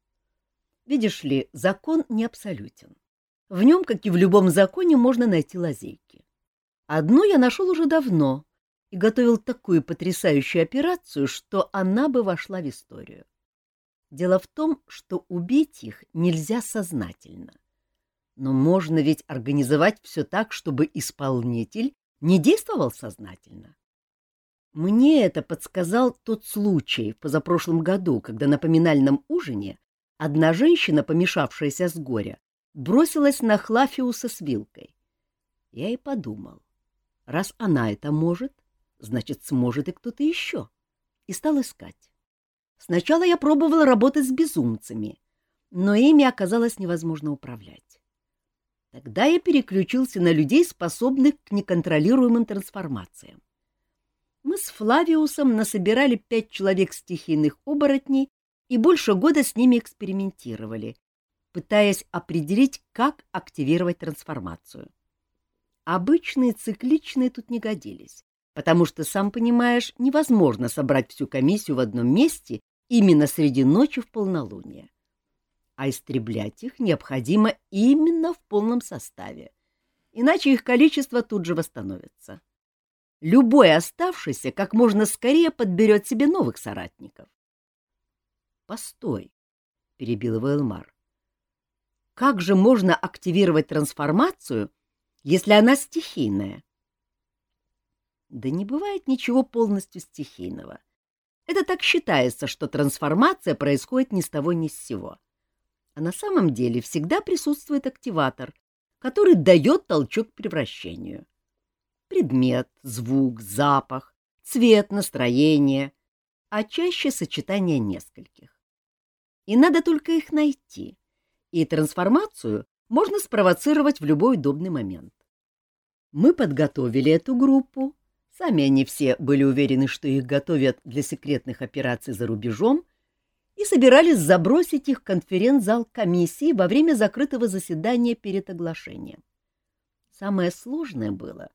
Видишь ли, закон не абсолютен. В нем, как и в любом законе, можно найти лазейки. Одну я нашел уже давно и готовил такую потрясающую операцию, что она бы вошла в историю. Дело в том, что убить их нельзя сознательно. Но можно ведь организовать все так, чтобы исполнитель не действовал сознательно. Мне это подсказал тот случай в позапрошлом году, когда на поминальном ужине одна женщина, помешавшаяся с горя, бросилась на Хлафиуса с вилкой. Я и подумал, раз она это может, значит, сможет и кто-то еще. И стал искать. Сначала я пробовал работать с безумцами, но ими оказалось невозможно управлять. Тогда я переключился на людей, способных к неконтролируемым трансформациям мы с Флавиусом насобирали пять человек стихийных оборотней и больше года с ними экспериментировали, пытаясь определить, как активировать трансформацию. Обычные цикличные тут не годились, потому что, сам понимаешь, невозможно собрать всю комиссию в одном месте именно среди ночи в полнолуние. А истреблять их необходимо именно в полном составе, иначе их количество тут же восстановится любой оставшийся как можно скорее подберет себе новых соратников. — Постой, — перебил его Элмар. — Как же можно активировать трансформацию, если она стихийная? — Да не бывает ничего полностью стихийного. Это так считается, что трансформация происходит ни с того ни с сего. А на самом деле всегда присутствует активатор, который дает толчок превращению. — предмет, звук, запах, цвет, настроение, а чаще сочетание нескольких. И надо только их найти, и трансформацию можно спровоцировать в любой удобный момент. Мы подготовили эту группу, сами они все были уверены, что их готовят для секретных операций за рубежом, и собирались забросить их в конференц-зал комиссии во время закрытого заседания перед оглашением. Самое сложное было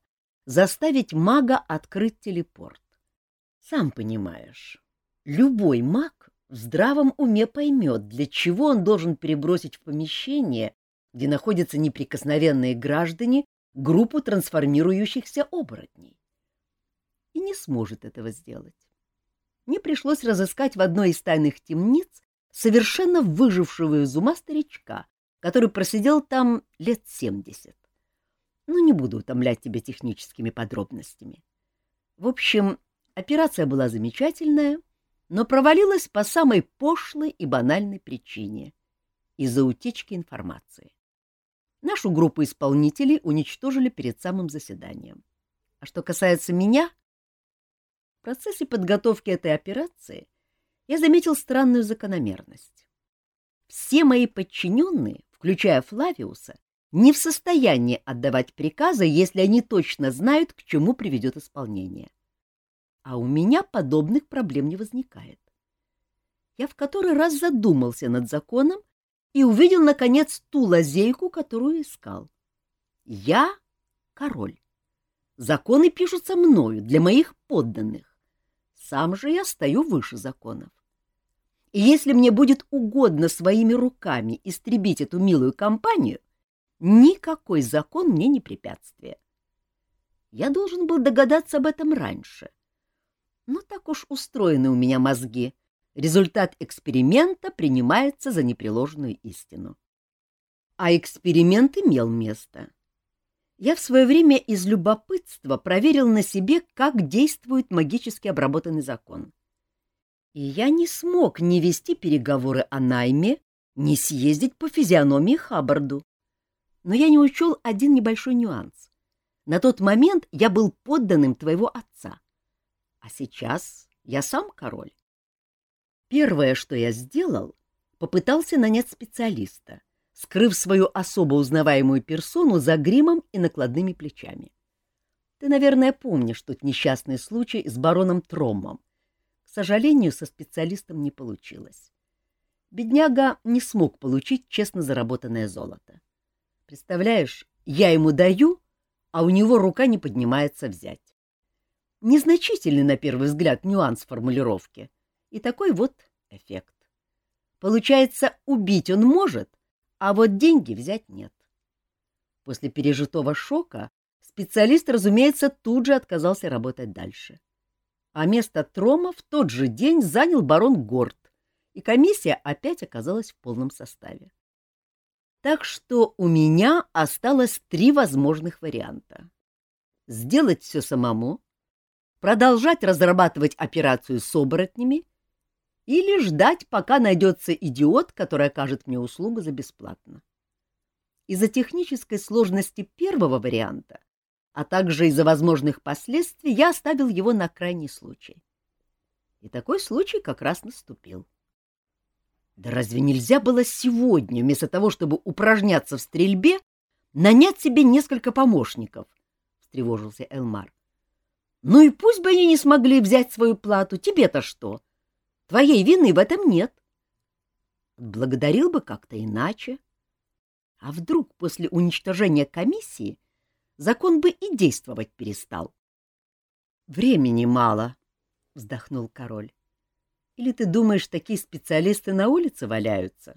заставить мага открыть телепорт. Сам понимаешь, любой маг в здравом уме поймет, для чего он должен перебросить в помещение, где находятся неприкосновенные граждане, группу трансформирующихся оборотней. И не сможет этого сделать. Мне пришлось разыскать в одной из тайных темниц совершенно выжившего из ума старичка, который просидел там лет семьдесят но не буду утомлять тебя техническими подробностями. В общем, операция была замечательная, но провалилась по самой пошлой и банальной причине — из-за утечки информации. Нашу группу исполнителей уничтожили перед самым заседанием. А что касается меня, в процессе подготовки этой операции я заметил странную закономерность. Все мои подчиненные, включая Флавиуса, не в состоянии отдавать приказы, если они точно знают, к чему приведет исполнение. А у меня подобных проблем не возникает. Я в который раз задумался над законом и увидел, наконец, ту лазейку, которую искал. Я король. Законы пишутся мною, для моих подданных. Сам же я стою выше законов. И если мне будет угодно своими руками истребить эту милую компанию, никакой закон мне не препятствие. Я должен был догадаться об этом раньше. Но так уж устроены у меня мозги. Результат эксперимента принимается за непреложную истину. А эксперимент имел место. Я в свое время из любопытства проверил на себе, как действует магически обработанный закон. И я не смог ни вести переговоры о найме, ни съездить по физиономии Хаббарду. Но я не учел один небольшой нюанс. На тот момент я был подданным твоего отца. А сейчас я сам король. Первое, что я сделал, попытался нанять специалиста, скрыв свою особо узнаваемую персону за гримом и накладными плечами. Ты, наверное, помнишь тот несчастный случай с бароном Троммом, к сожалению, со специалистом не получилось. Бедняга не смог получить честно заработанное золото. Представляешь, я ему даю, а у него рука не поднимается взять. Незначительный на первый взгляд нюанс формулировки. И такой вот эффект. Получается, убить он может, а вот деньги взять нет. После пережитого шока специалист, разумеется, тут же отказался работать дальше а место Трома в тот же день занял барон Горд, и комиссия опять оказалась в полном составе. Так что у меня осталось три возможных варианта. Сделать все самому, продолжать разрабатывать операцию с оборотнями или ждать, пока найдется идиот, который окажет мне услугу за бесплатно. Из-за технической сложности первого варианта а также из-за возможных последствий я оставил его на крайний случай. И такой случай как раз наступил. Да разве нельзя было сегодня, вместо того, чтобы упражняться в стрельбе, нанять себе несколько помощников? — встревожился Элмар. — Ну и пусть бы они не смогли взять свою плату, тебе-то что? Твоей вины в этом нет. Благодарил бы как-то иначе. А вдруг после уничтожения комиссии — закон бы и действовать перестал. — Времени мало, — вздохнул король. — Или ты думаешь, такие специалисты на улице валяются?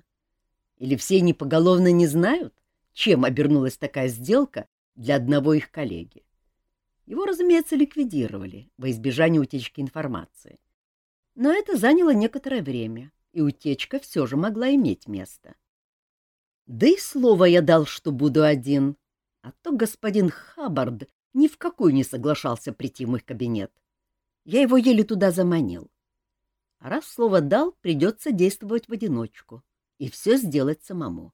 Или все они поголовно не знают, чем обернулась такая сделка для одного их коллеги? Его, разумеется, ликвидировали во избежание утечки информации. Но это заняло некоторое время, и утечка все же могла иметь место. Да и слово я дал, что буду один, а то господин Хаббард ни в какую не соглашался прийти в мой кабинет. Я его еле туда заманил. А раз слово дал, придется действовать в одиночку и все сделать самому.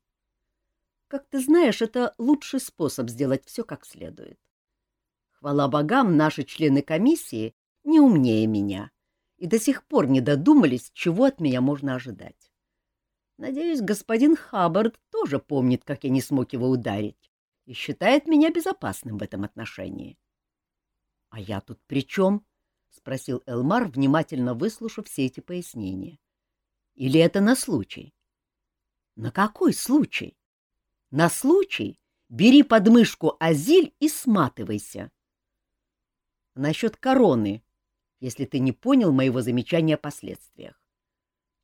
Как ты знаешь, это лучший способ сделать все как следует. Хвала богам, наши члены комиссии не умнее меня и до сих пор не додумались, чего от меня можно ожидать. Надеюсь, господин Хаббард тоже помнит, как я не смог его ударить и считает меня безопасным в этом отношении. — А я тут при чем? — спросил Элмар, внимательно выслушав все эти пояснения. — Или это на случай? — На какой случай? — На случай бери подмышку Азиль и сматывайся. — Насчет короны, если ты не понял моего замечания о последствиях.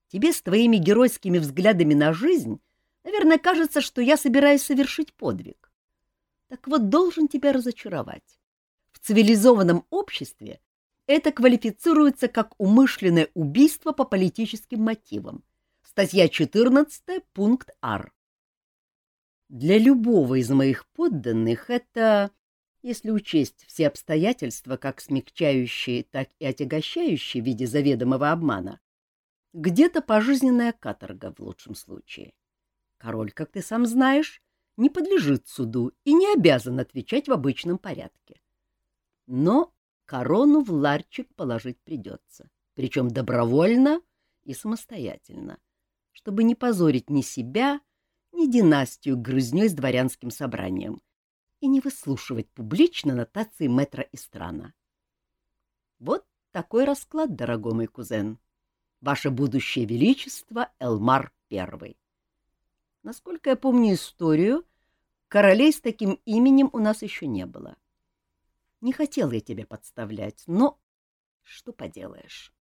Тебе с твоими геройскими взглядами на жизнь, наверное, кажется, что я собираюсь совершить подвиг. Так вот, должен тебя разочаровать. В цивилизованном обществе это квалифицируется как умышленное убийство по политическим мотивам. Статья 14, пункт Ар. Для любого из моих подданных это, если учесть все обстоятельства, как смягчающие, так и отягощающие в виде заведомого обмана, где-то пожизненная каторга в лучшем случае. Король, как ты сам знаешь, не подлежит суду и не обязан отвечать в обычном порядке. Но корону в ларчик положить придется, причем добровольно и самостоятельно, чтобы не позорить ни себя, ни династию грызней с дворянским собранием и не выслушивать публично нотации метра и страна. Вот такой расклад, дорогой мой кузен. Ваше будущее величество Элмар Первый. Насколько я помню историю, королей с таким именем у нас еще не было. Не хотел я тебя подставлять, но что поделаешь.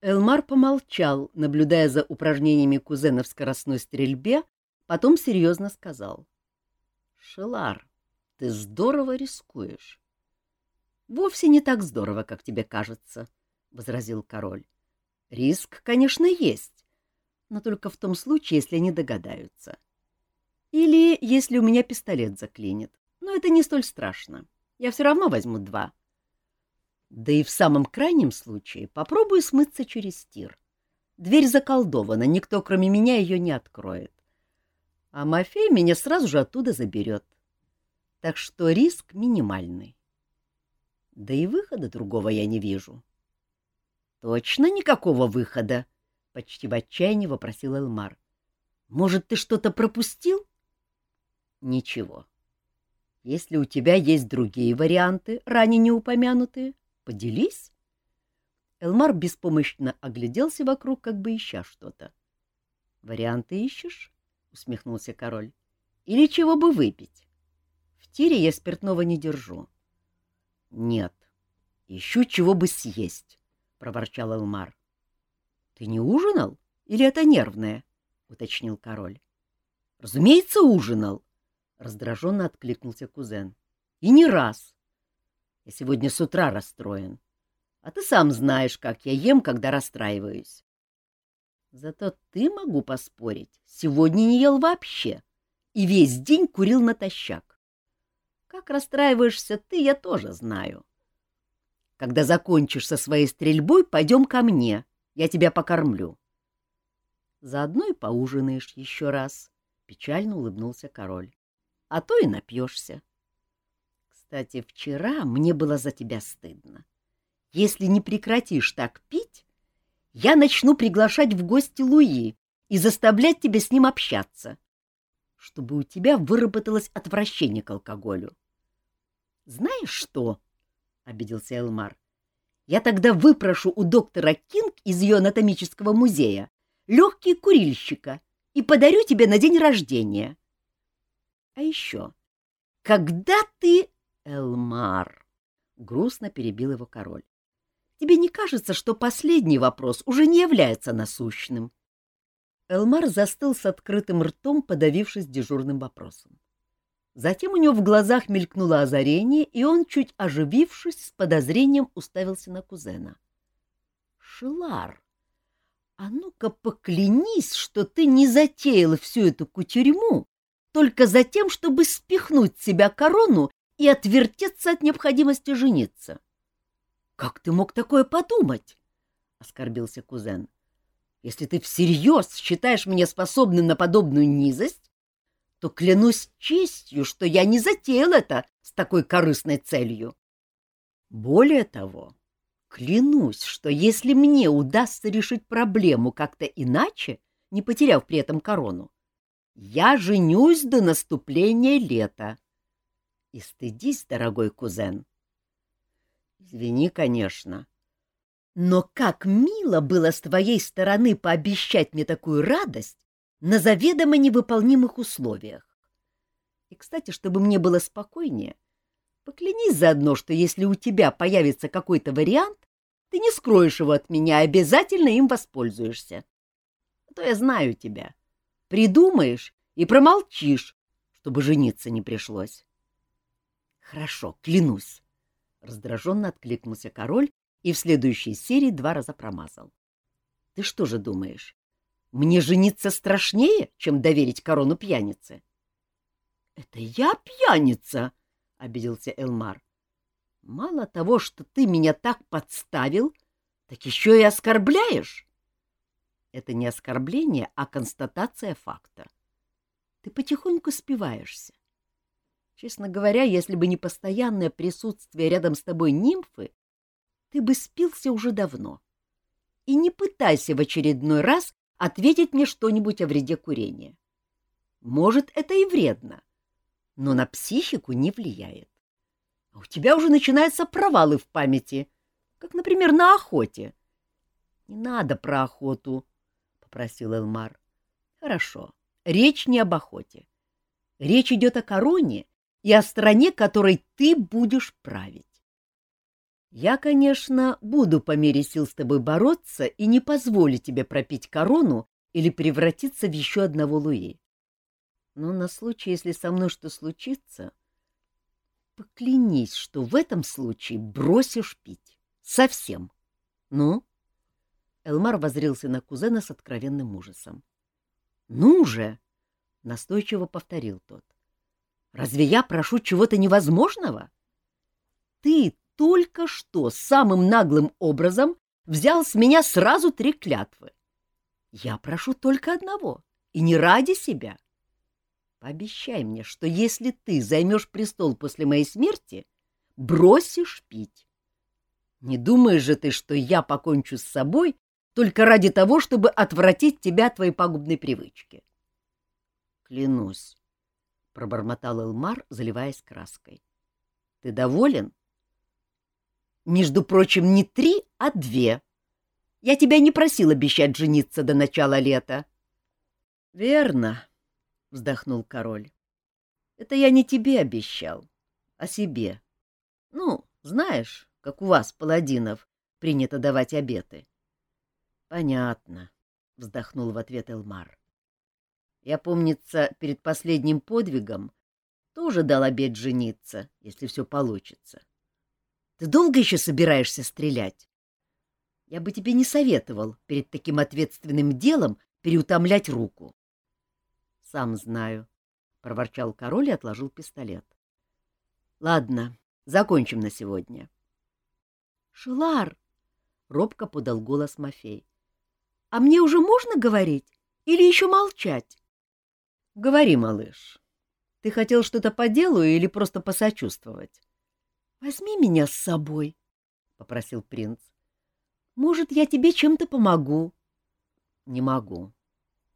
Элмар помолчал, наблюдая за упражнениями кузена в скоростной стрельбе, потом серьезно сказал. — Шелар, ты здорово рискуешь. — Вовсе не так здорово, как тебе кажется, — возразил король. — Риск, конечно, есть, но только в том случае, если они догадаются. Или если у меня пистолет заклинит. Но это не столь страшно. Я все равно возьму два. Да и в самом крайнем случае попробую смыться через тир. Дверь заколдована, никто, кроме меня, ее не откроет. А Мафей меня сразу же оттуда заберет. Так что риск минимальный. Да и выхода другого я не вижу. — Точно никакого выхода? — почти в отчаянии вопросил Элмар. — Может, ты что-то пропустил? — Ничего. Если у тебя есть другие варианты, ранее не упомянутые, поделись. Элмар беспомощно огляделся вокруг, как бы ища что-то. — Варианты ищешь? — усмехнулся король. — Или чего бы выпить? В тире я спиртного не держу. — Нет, ищу чего бы съесть, — проворчал Элмар. — Ты не ужинал? Или это нервное? — уточнил король. — Разумеется, ужинал, — раздраженно откликнулся кузен. — И не раз. Я сегодня с утра расстроен. А ты сам знаешь, как я ем, когда расстраиваюсь. Зато ты, могу поспорить, сегодня не ел вообще и весь день курил натощак. Как расстраиваешься ты, я тоже знаю. Когда закончишь со своей стрельбой, пойдем ко мне, я тебя покормлю. Заодно и поужинаешь еще раз, — печально улыбнулся король. А то и напьешься. Кстати, вчера мне было за тебя стыдно. Если не прекратишь так пить, я начну приглашать в гости Луи и заставлять тебя с ним общаться, чтобы у тебя выработалось отвращение к алкоголю. — Знаешь что? — обиделся Элмар. — Я тогда выпрошу у доктора Кинг из ее анатомического музея легкие курильщика и подарю тебе на день рождения. — А еще, когда ты... Элмар! — грустно перебил его король. Тебе не кажется, что последний вопрос уже не является насущным? Элмар застыл с открытым ртом, подавившись дежурным вопросом. Затем у него в глазах мелькнуло озарение, и он, чуть оживившись, с подозрением уставился на кузена. — Шилар, а ну-ка поклянись, что ты не затеял всю эту кутерьму только за тем, чтобы спихнуть с себя корону и отвертеться от необходимости жениться. — как ты мог такое подумать? — оскорбился кузен. — Если ты всерьез считаешь меня способным на подобную низость, то клянусь честью, что я не затеял это с такой корыстной целью. Более того, клянусь, что если мне удастся решить проблему как-то иначе, не потеряв при этом корону, я женюсь до наступления лета. И стыдись, дорогой кузен, Извини, конечно. Но как мило было с твоей стороны пообещать мне такую радость на заведомо невыполнимых условиях. И, кстати, чтобы мне было спокойнее, поклянись заодно, что если у тебя появится какой-то вариант, ты не скроешь его от меня, обязательно им воспользуешься. А то я знаю тебя. Придумаешь и промолчишь, чтобы жениться не пришлось. Хорошо, клянусь. Раздраженно откликнулся король и в следующей серии два раза промазал. — Ты что же думаешь, мне жениться страшнее, чем доверить корону пьянице? — Это я пьяница! — обиделся Элмар. — Мало того, что ты меня так подставил, так еще и оскорбляешь. Это не оскорбление, а констатация факта. Ты потихоньку спиваешься. Честно говоря, если бы не постоянное присутствие рядом с тобой нимфы, ты бы спился уже давно. И не пытайся в очередной раз ответить мне что-нибудь о вреде курения. Может, это и вредно, но на психику не влияет. А у тебя уже начинаются провалы в памяти, как, например, на охоте. — Не надо про охоту, — попросил Элмар. — Хорошо, речь не об охоте. Речь идет о короне и о стране, которой ты будешь править. Я, конечно, буду по мере сил с тобой бороться и не позволю тебе пропить корону или превратиться в еще одного Луи. Но на случай, если со мной что случится, поклянись, что в этом случае бросишь пить. Совсем. Ну? Элмар возрился на кузена с откровенным ужасом. — Ну же! — настойчиво повторил тот. — Разве я прошу чего-то невозможного? Ты только что самым наглым образом взял с меня сразу три клятвы. Я прошу только одного, и не ради себя. Пообещай мне, что если ты займешь престол после моей смерти, бросишь пить. Не думаешь же ты, что я покончу с собой только ради того, чтобы отвратить тебя от твоей пагубной привычки? — Клянусь, — пробормотал Элмар, заливаясь краской. — Ты доволен? — Между прочим, не три, а две. Я тебя не просил обещать жениться до начала лета. — Верно, — вздохнул король. — Это я не тебе обещал, а себе. Ну, знаешь, как у вас, паладинов, принято давать обеты. — Понятно, — вздохнул в ответ Элмар. — Я, помнится, перед последним подвигом тоже дал обет жениться, если все получится. Ты долго еще собираешься стрелять? Я бы тебе не советовал перед таким ответственным делом переутомлять руку. — Сам знаю, — проворчал король и отложил пистолет. — Ладно, закончим на сегодня. — Шелар! — робко подал голос Мафей. — А мне уже можно говорить или еще молчать? — Говори, малыш. Ты хотел что-то по делу или просто посочувствовать? — Возьми меня с собой, — попросил принц. Может, я тебе чем-то помогу? — Не могу.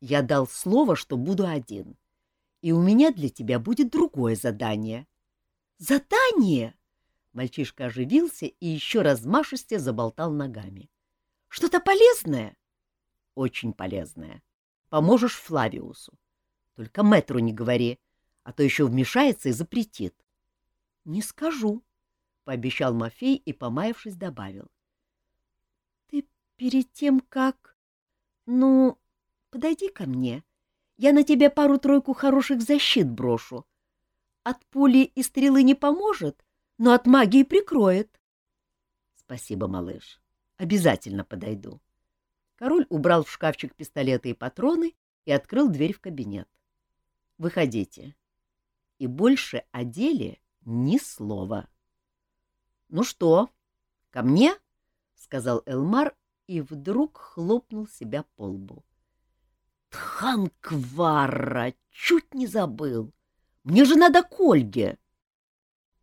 Я дал слово, что буду один. И у меня для тебя будет другое задание. — Задание? Мальчишка оживился и еще размашисто заболтал ногами. — Что-то полезное? — Очень полезное. Поможешь Флавиусу. Только мэтру не говори, а то еще вмешается и запретит. — Не скажу, — пообещал Мафей и, помаявшись, добавил перед тем, как... Ну, подойди ко мне. Я на тебя пару-тройку хороших защит брошу. От пули и стрелы не поможет, но от магии прикроет. Спасибо, малыш. Обязательно подойду. Король убрал в шкафчик пистолеты и патроны и открыл дверь в кабинет. Выходите. И больше о деле ни слова. — Ну что, ко мне? — сказал Элмар и вдруг хлопнул себя по лбу. «Тханквара! Чуть не забыл! Мне же надо к Ольге!»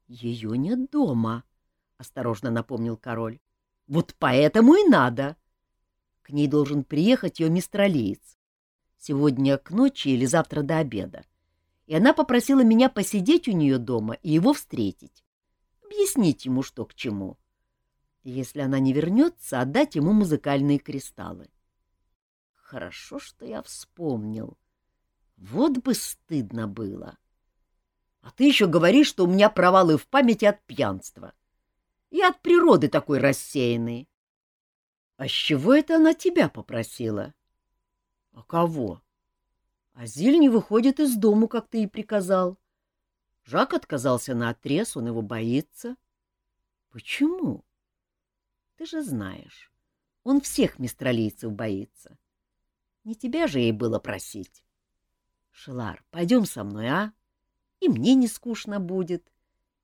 «Ее нет дома», — осторожно напомнил король. «Вот поэтому и надо. К ней должен приехать ее мистралиец. Сегодня к ночи или завтра до обеда. И она попросила меня посидеть у нее дома и его встретить. Объяснить ему, что к чему. Если она не вернется, отдать ему музыкальные кристаллы. Хорошо, что я вспомнил. Вот бы стыдно было. А ты еще говоришь, что у меня провалы в памяти от пьянства. Я от природы такой рассеянный. А с чего это она тебя попросила? А кого? Азиль не выходит из дому, как ты и приказал. Жак отказался на отрез, он его боится. Почему? Ты же знаешь, он всех мистралийцев боится. Не тебя же ей было просить. Шелар, пойдем со мной, а? И мне не скучно будет,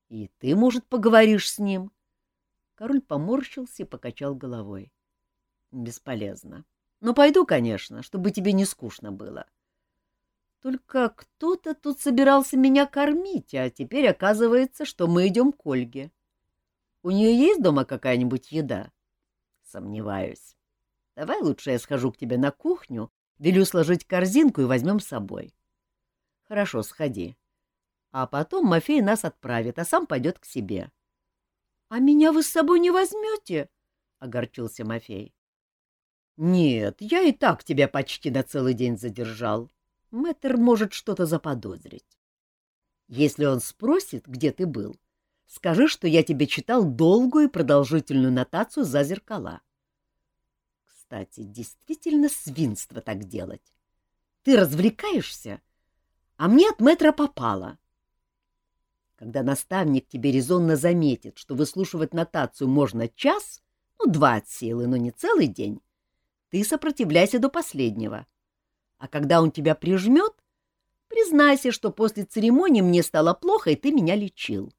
и ты, может, поговоришь с ним. Король поморщился и покачал головой. Бесполезно. Но пойду, конечно, чтобы тебе не скучно было. Только кто-то тут собирался меня кормить, а теперь оказывается, что мы идем к Ольге. У нее есть дома какая-нибудь еда? Сомневаюсь. Давай лучше я схожу к тебе на кухню, велю сложить корзинку и возьмем с собой. Хорошо, сходи. А потом Мафей нас отправит, а сам пойдет к себе. — А меня вы с собой не возьмете? — огорчился Мафей. — Нет, я и так тебя почти на целый день задержал. Мэтр может что-то заподозрить. Если он спросит, где ты был, скажи, что я тебе читал долгую и продолжительную нотацию за зеркала. Кстати, действительно свинство так делать. Ты развлекаешься, а мне от мэтра попало. Когда наставник тебе резонно заметит, что выслушивать нотацию можно час, ну, два от силы, но не целый день, ты сопротивляйся до последнего. А когда он тебя прижмет, признайся, что после церемонии мне стало плохо, и ты меня лечил.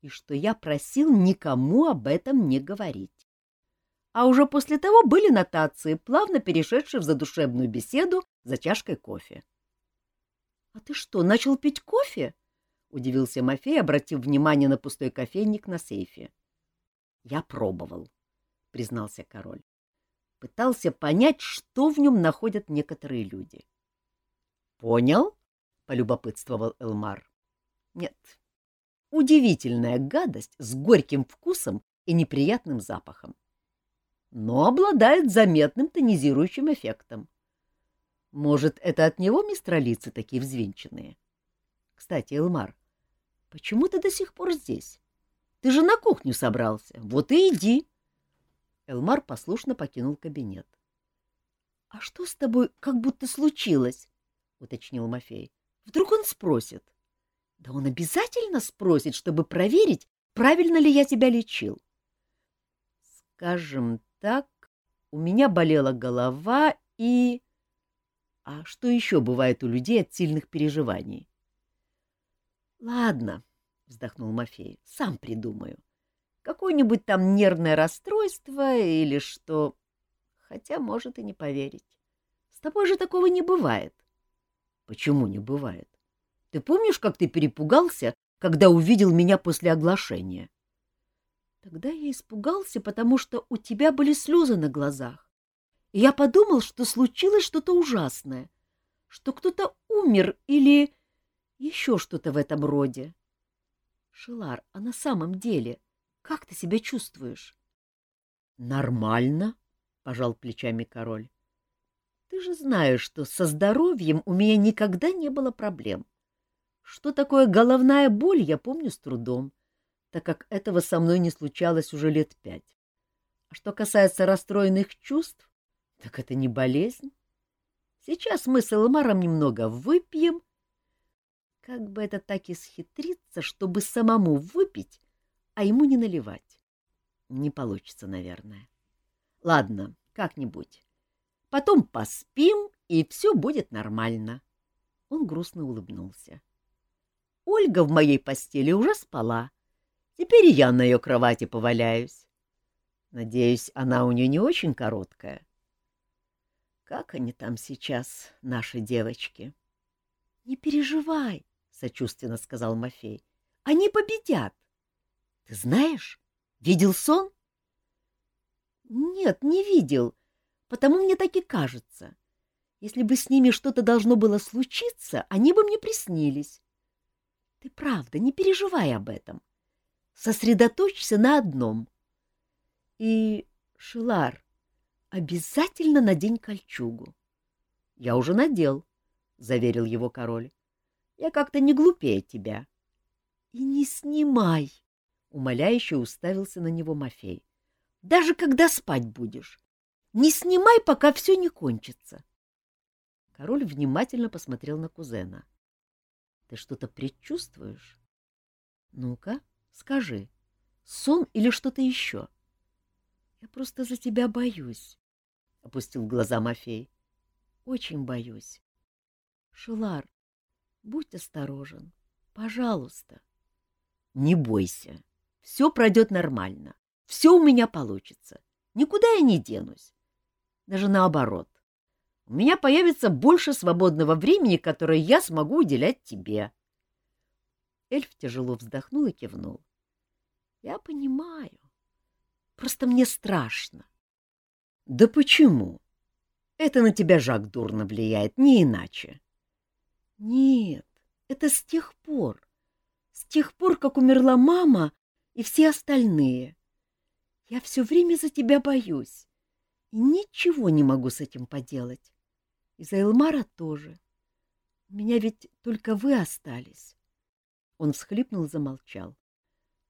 И что я просил никому об этом не говорить. А уже после того были нотации, плавно перешедшие в задушевную беседу за чашкой кофе. — А ты что, начал пить кофе? — удивился Мафей, обратив внимание на пустой кофейник на сейфе. — Я пробовал, — признался король. Пытался понять, что в нем находят некоторые люди. — Понял? — полюбопытствовал Элмар. — Нет. Удивительная гадость с горьким вкусом и неприятным запахом но обладает заметным тонизирующим эффектом. Может, это от него мистралицы такие взвинченные? Кстати, Элмар, почему ты до сих пор здесь? Ты же на кухню собрался. Вот и иди. Элмар послушно покинул кабинет. — А что с тобой как будто случилось? — уточнил Мафей. — Вдруг он спросит. — Да он обязательно спросит, чтобы проверить, правильно ли я тебя лечил. — Скажем так, у меня болела голова и... А что еще бывает у людей от сильных переживаний? — Ладно, — вздохнул Мафей, — сам придумаю. Какое-нибудь там нервное расстройство или что... Хотя, может, и не поверить. С тобой же такого не бывает. — Почему не бывает? Ты помнишь, как ты перепугался, когда увидел меня после оглашения? — Тогда я испугался, потому что у тебя были слезы на глазах. И я подумал, что случилось что-то ужасное, что кто-то умер или еще что-то в этом роде. Шилар, а на самом деле, как ты себя чувствуешь? — Нормально, — пожал плечами король. — Ты же знаешь, что со здоровьем у меня никогда не было проблем. Что такое головная боль, я помню с трудом. — так как этого со мной не случалось уже лет пять. А что касается расстроенных чувств, так это не болезнь. Сейчас мы с Элмаром немного выпьем. Как бы это так и схитриться, чтобы самому выпить, а ему не наливать? Не получится, наверное. Ладно, как-нибудь. Потом поспим, и все будет нормально. Он грустно улыбнулся. Ольга в моей постели уже спала, Теперь я на ее кровати поваляюсь. Надеюсь, она у нее не очень короткая. Как они там сейчас, наши девочки? — Не переживай, — сочувственно сказал Мафей. — Они победят. Ты знаешь, видел сон? — Нет, не видел, потому мне так и кажется. Если бы с ними что-то должно было случиться, они бы мне приснились. Ты правда, не переживай об этом. — Сосредоточься на одном. И, Шилар, обязательно надень кольчугу. — Я уже надел, — заверил его король. — Я как-то не глупее тебя. — И не снимай, — умоляюще уставился на него Мафей. — Даже когда спать будешь. Не снимай, пока все не кончится. Король внимательно посмотрел на кузена. — Ты что-то предчувствуешь? — Ну-ка, Скажи, сон или что-то еще? — Я просто за тебя боюсь, — опустил глаза Мафей. — Очень боюсь. Шилар, будь осторожен, пожалуйста. — Не бойся, все пройдет нормально, все у меня получится, никуда я не денусь. Даже наоборот. У меня появится больше свободного времени, которое я смогу уделять тебе. — Эльф тяжело вздохнул и кивнул. — Я понимаю. Просто мне страшно. — Да почему? Это на тебя Жак дурно влияет, не иначе. — Нет, это с тех пор. С тех пор, как умерла мама и все остальные. Я все время за тебя боюсь и ничего не могу с этим поделать. И за Элмара тоже. У меня ведь только вы остались. Он всхлипнул и замолчал.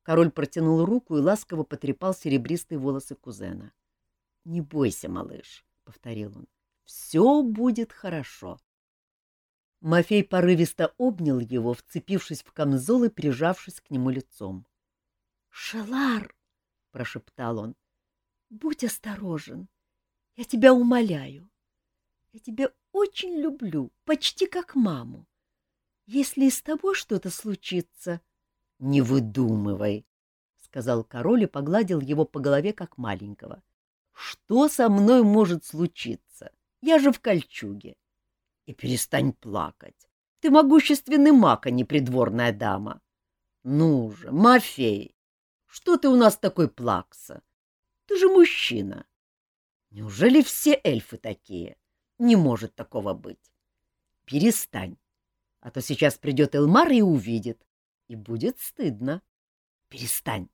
Король протянул руку и ласково потрепал серебристые волосы кузена. — Не бойся, малыш, — повторил он, — все будет хорошо. Мафей порывисто обнял его, вцепившись в камзол и прижавшись к нему лицом. — Шелар! — прошептал он. — Будь осторожен. Я тебя умоляю. Я тебя очень люблю, почти как маму. Если с тобой что-то случится... — Не выдумывай, — сказал король и погладил его по голове, как маленького. — Что со мной может случиться? Я же в кольчуге. И перестань плакать. Ты могущественный маг, а не придворная дама. Ну же, Мафей, что ты у нас такой плакса? Ты же мужчина. Неужели все эльфы такие? Не может такого быть. Перестань. А то сейчас придет Элмар и увидит. И будет стыдно. Перестань.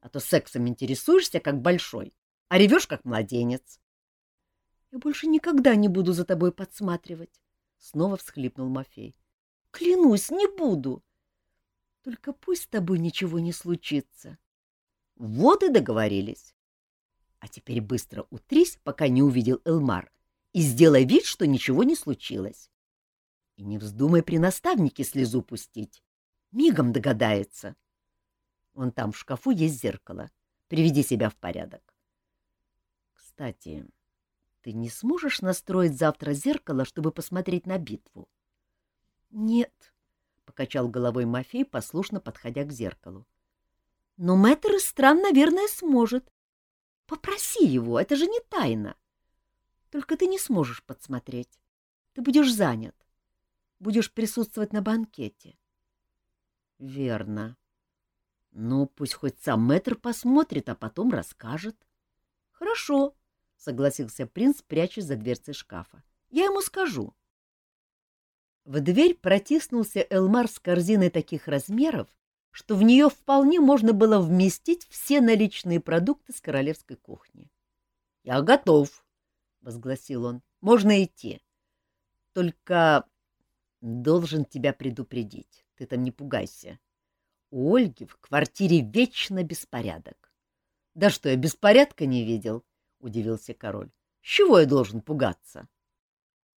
А то сексом интересуешься, как большой, а ревешь, как младенец. Я больше никогда не буду за тобой подсматривать. Снова всхлипнул Мафей. Клянусь, не буду. Только пусть с тобой ничего не случится. Вот и договорились. А теперь быстро утрись, пока не увидел Элмар, и сделай вид, что ничего не случилось. И не вздумай при наставнике слезу пустить. Мигом догадается. Вон там в шкафу есть зеркало. Приведи себя в порядок. Кстати, ты не сможешь настроить завтра зеркало, чтобы посмотреть на битву? — Нет, — покачал головой Мафей, послушно подходя к зеркалу. — Но мэтр Стран, наверное, сможет. Попроси его, это же не тайна. Только ты не сможешь подсмотреть. Ты будешь занят будешь присутствовать на банкете. — Верно. Ну, пусть хоть сам мэтр посмотрит, а потом расскажет. — Хорошо, — согласился принц, прячась за дверцей шкафа. — Я ему скажу. В дверь протиснулся Элмар с корзиной таких размеров, что в нее вполне можно было вместить все наличные продукты с королевской кухни. — Я готов, — возгласил он. — Можно идти. Только Должен тебя предупредить. Ты там не пугайся. У Ольги в квартире вечно беспорядок. — Да что, я беспорядка не видел? — удивился король. — С чего я должен пугаться?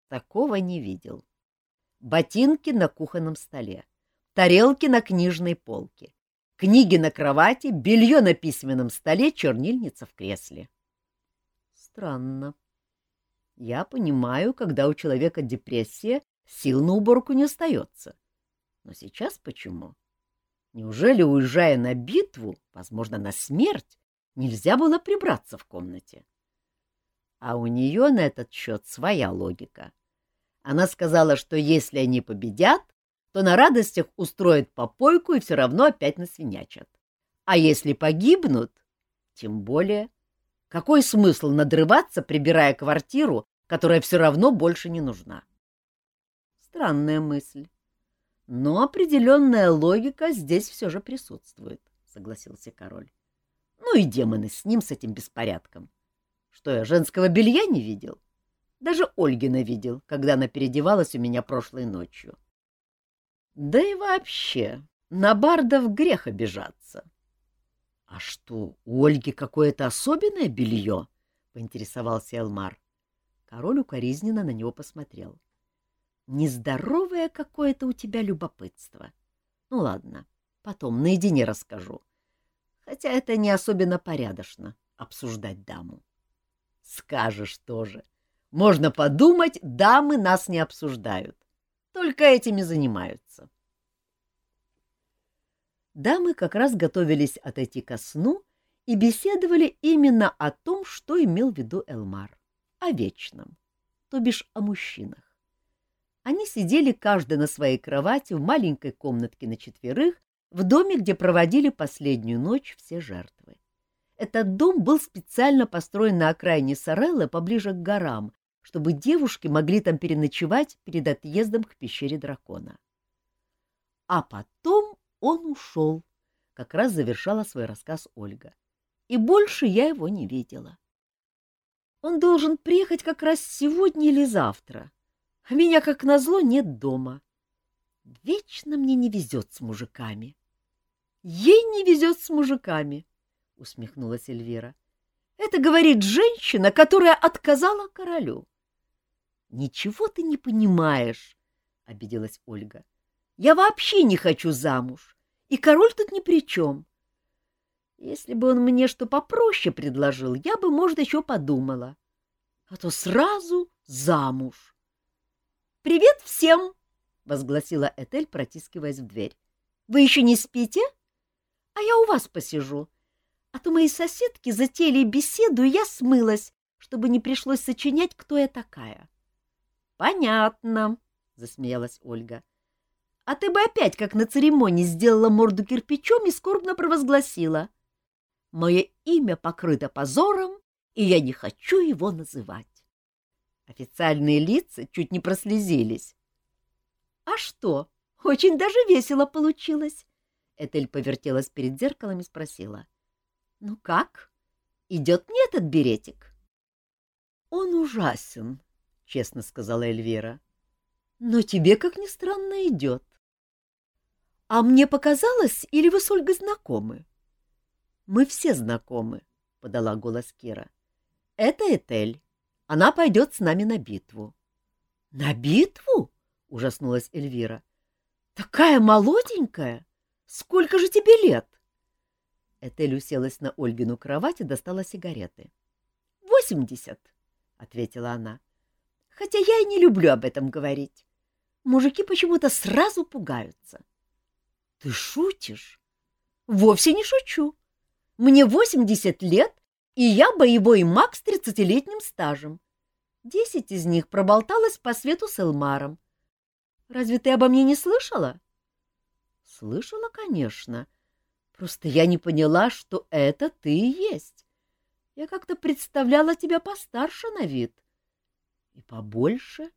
Такого не видел. Ботинки на кухонном столе, тарелки на книжной полке, книги на кровати, белье на письменном столе, чернильница в кресле. Странно. Я понимаю, когда у человека депрессия, Сил на уборку не остается. Но сейчас почему? Неужели, уезжая на битву, возможно, на смерть, нельзя было прибраться в комнате? А у нее на этот счет своя логика. Она сказала, что если они победят, то на радостях устроят попойку и все равно опять насвинячат. А если погибнут, тем более. Какой смысл надрываться, прибирая квартиру, которая все равно больше не нужна? Странная мысль. Но определенная логика здесь все же присутствует, — согласился король. Ну и демоны с ним, с этим беспорядком. Что я женского белья не видел? Даже Ольгина видел, когда она переодевалась у меня прошлой ночью. Да и вообще, на бардов грех обижаться. — А что, у Ольги какое-то особенное белье? — поинтересовался Элмар. Король укоризненно на него посмотрел. Нездоровое какое-то у тебя любопытство. Ну ладно, потом наедине расскажу. Хотя это не особенно порядочно — обсуждать даму. Скажешь тоже. Можно подумать, дамы нас не обсуждают. Только этими занимаются. Дамы как раз готовились отойти ко сну и беседовали именно о том, что имел в виду Элмар. О вечном, то бишь о мужчинах. Они сидели каждый на своей кровати в маленькой комнатке на четверых в доме, где проводили последнюю ночь все жертвы. Этот дом был специально построен на окраине Сореллы поближе к горам, чтобы девушки могли там переночевать перед отъездом к пещере дракона. А потом он ушел, как раз завершала свой рассказ Ольга. И больше я его не видела. Он должен приехать как раз сегодня или завтра, а меня, как назло, нет дома. Вечно мне не везет с мужиками. — Ей не везет с мужиками, — усмехнулась Эльвира. — Это говорит женщина, которая отказала королю. — Ничего ты не понимаешь, — обиделась Ольга. — Я вообще не хочу замуж, и король тут ни при чем. Если бы он мне что попроще предложил, я бы, может, еще подумала. А то сразу замуж. — Привет всем! — возгласила Этель, протискиваясь в дверь. — Вы еще не спите? А я у вас посижу. А то мои соседки затеяли беседу, и я смылась, чтобы не пришлось сочинять, кто я такая. — Понятно, — засмеялась Ольга. — А ты бы опять, как на церемонии, сделала морду кирпичом и скорбно провозгласила. Мое имя покрыто позором, и я не хочу его называть. Официальные лица чуть не прослезились. — А что? Очень даже весело получилось. Этель повертелась перед зеркалом и спросила. — Ну как? Идет мне этот беретик? — Он ужасен, — честно сказала Эльвира. — Но тебе, как ни странно, идет. — А мне показалось, или вы с Ольгой знакомы? — Мы все знакомы, — подала голос Кира. — Это Этель. Она пойдет с нами на битву. — На битву? — ужаснулась Эльвира. — Такая молоденькая! Сколько же тебе лет? Этель уселась на Ольгину кровать и достала сигареты. — Восемьдесят, — ответила она. — Хотя я и не люблю об этом говорить. Мужики почему-то сразу пугаются. — Ты шутишь? — Вовсе не шучу. Мне восемьдесят лет, и я боевой маг с тридцатилетним стажем. Десять из них проболталась по свету с Элмаром. Разве ты обо мне не слышала? — Слышала, конечно. Просто я не поняла, что это ты и есть. Я как-то представляла тебя постарше на вид. И побольше.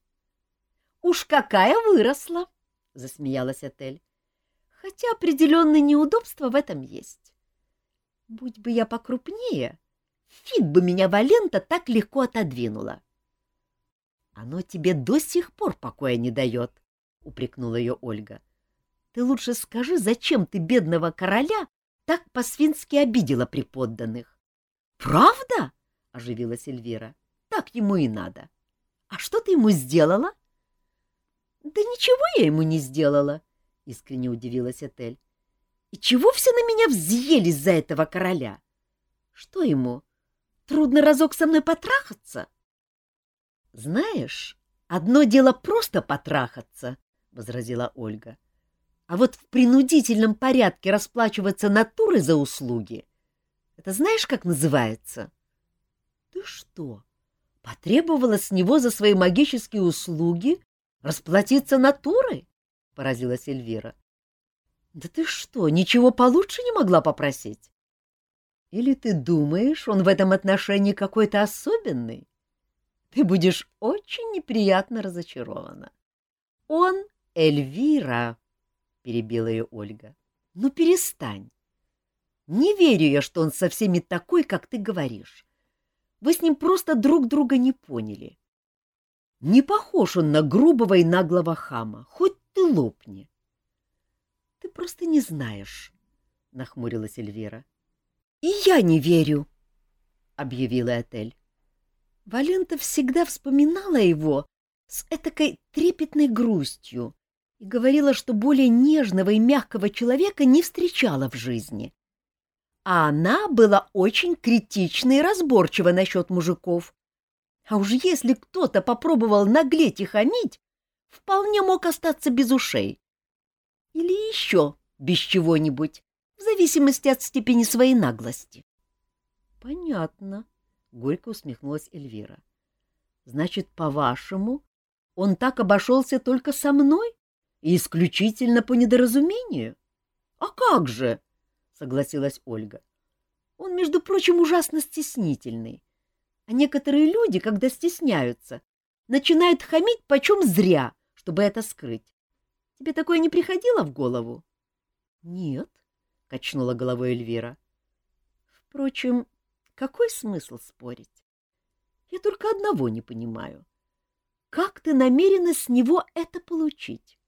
— Уж какая выросла! — засмеялась Этель. — Хотя определенные неудобства в этом есть. Будь бы я покрупнее, Фиг бы меня Валента так легко отодвинула. — Оно тебе до сих пор покоя не дает, — упрекнула ее Ольга. — Ты лучше скажи, зачем ты бедного короля так по-свински обидела при подданных? — Правда? — оживилась Эльвира. — Так ему и надо. А что ты ему сделала? — Да ничего я ему не сделала, — искренне удивилась Этель. — И чего все на меня взъелись за этого короля? Что ему? Трудно разок со мной потрахаться? — Знаешь, одно дело просто потрахаться, — возразила Ольга. — А вот в принудительном порядке расплачиваться натурой за услуги — это знаешь, как называется? — Ты что, потребовала с него за свои магические услуги расплатиться натурой? — поразилась Эльвира. — Да ты что, ничего получше не могла попросить? Или ты думаешь, он в этом отношении какой-то особенный? Ты будешь очень неприятно разочарована. Он Эльвира, — перебила ее Ольга. Ну, перестань. Не верю я, что он со всеми такой, как ты говоришь. Вы с ним просто друг друга не поняли. Не похож он на грубого и наглого хама, хоть ты лопни. — Ты просто не знаешь, — нахмурилась Эльвира. — И я не верю, — объявила Этель. Валента всегда вспоминала его с этакой трепетной грустью и говорила, что более нежного и мягкого человека не встречала в жизни. А она была очень критична и разборчива насчет мужиков. А уж если кто-то попробовал наглеть и хамить, вполне мог остаться без ушей. Или еще без чего-нибудь в зависимости от степени своей наглости. — Понятно, — горько усмехнулась Эльвира. — Значит, по-вашему, он так обошелся только со мной и исключительно по недоразумению? — А как же? — согласилась Ольга. — Он, между прочим, ужасно стеснительный. А некоторые люди, когда стесняются, начинают хамить почем зря, чтобы это скрыть. Тебе такое не приходило в голову? — Нет, — качнула головой Эльвира. Впрочем, какой смысл спорить? Я только одного не понимаю. как ты намерена с него это получить?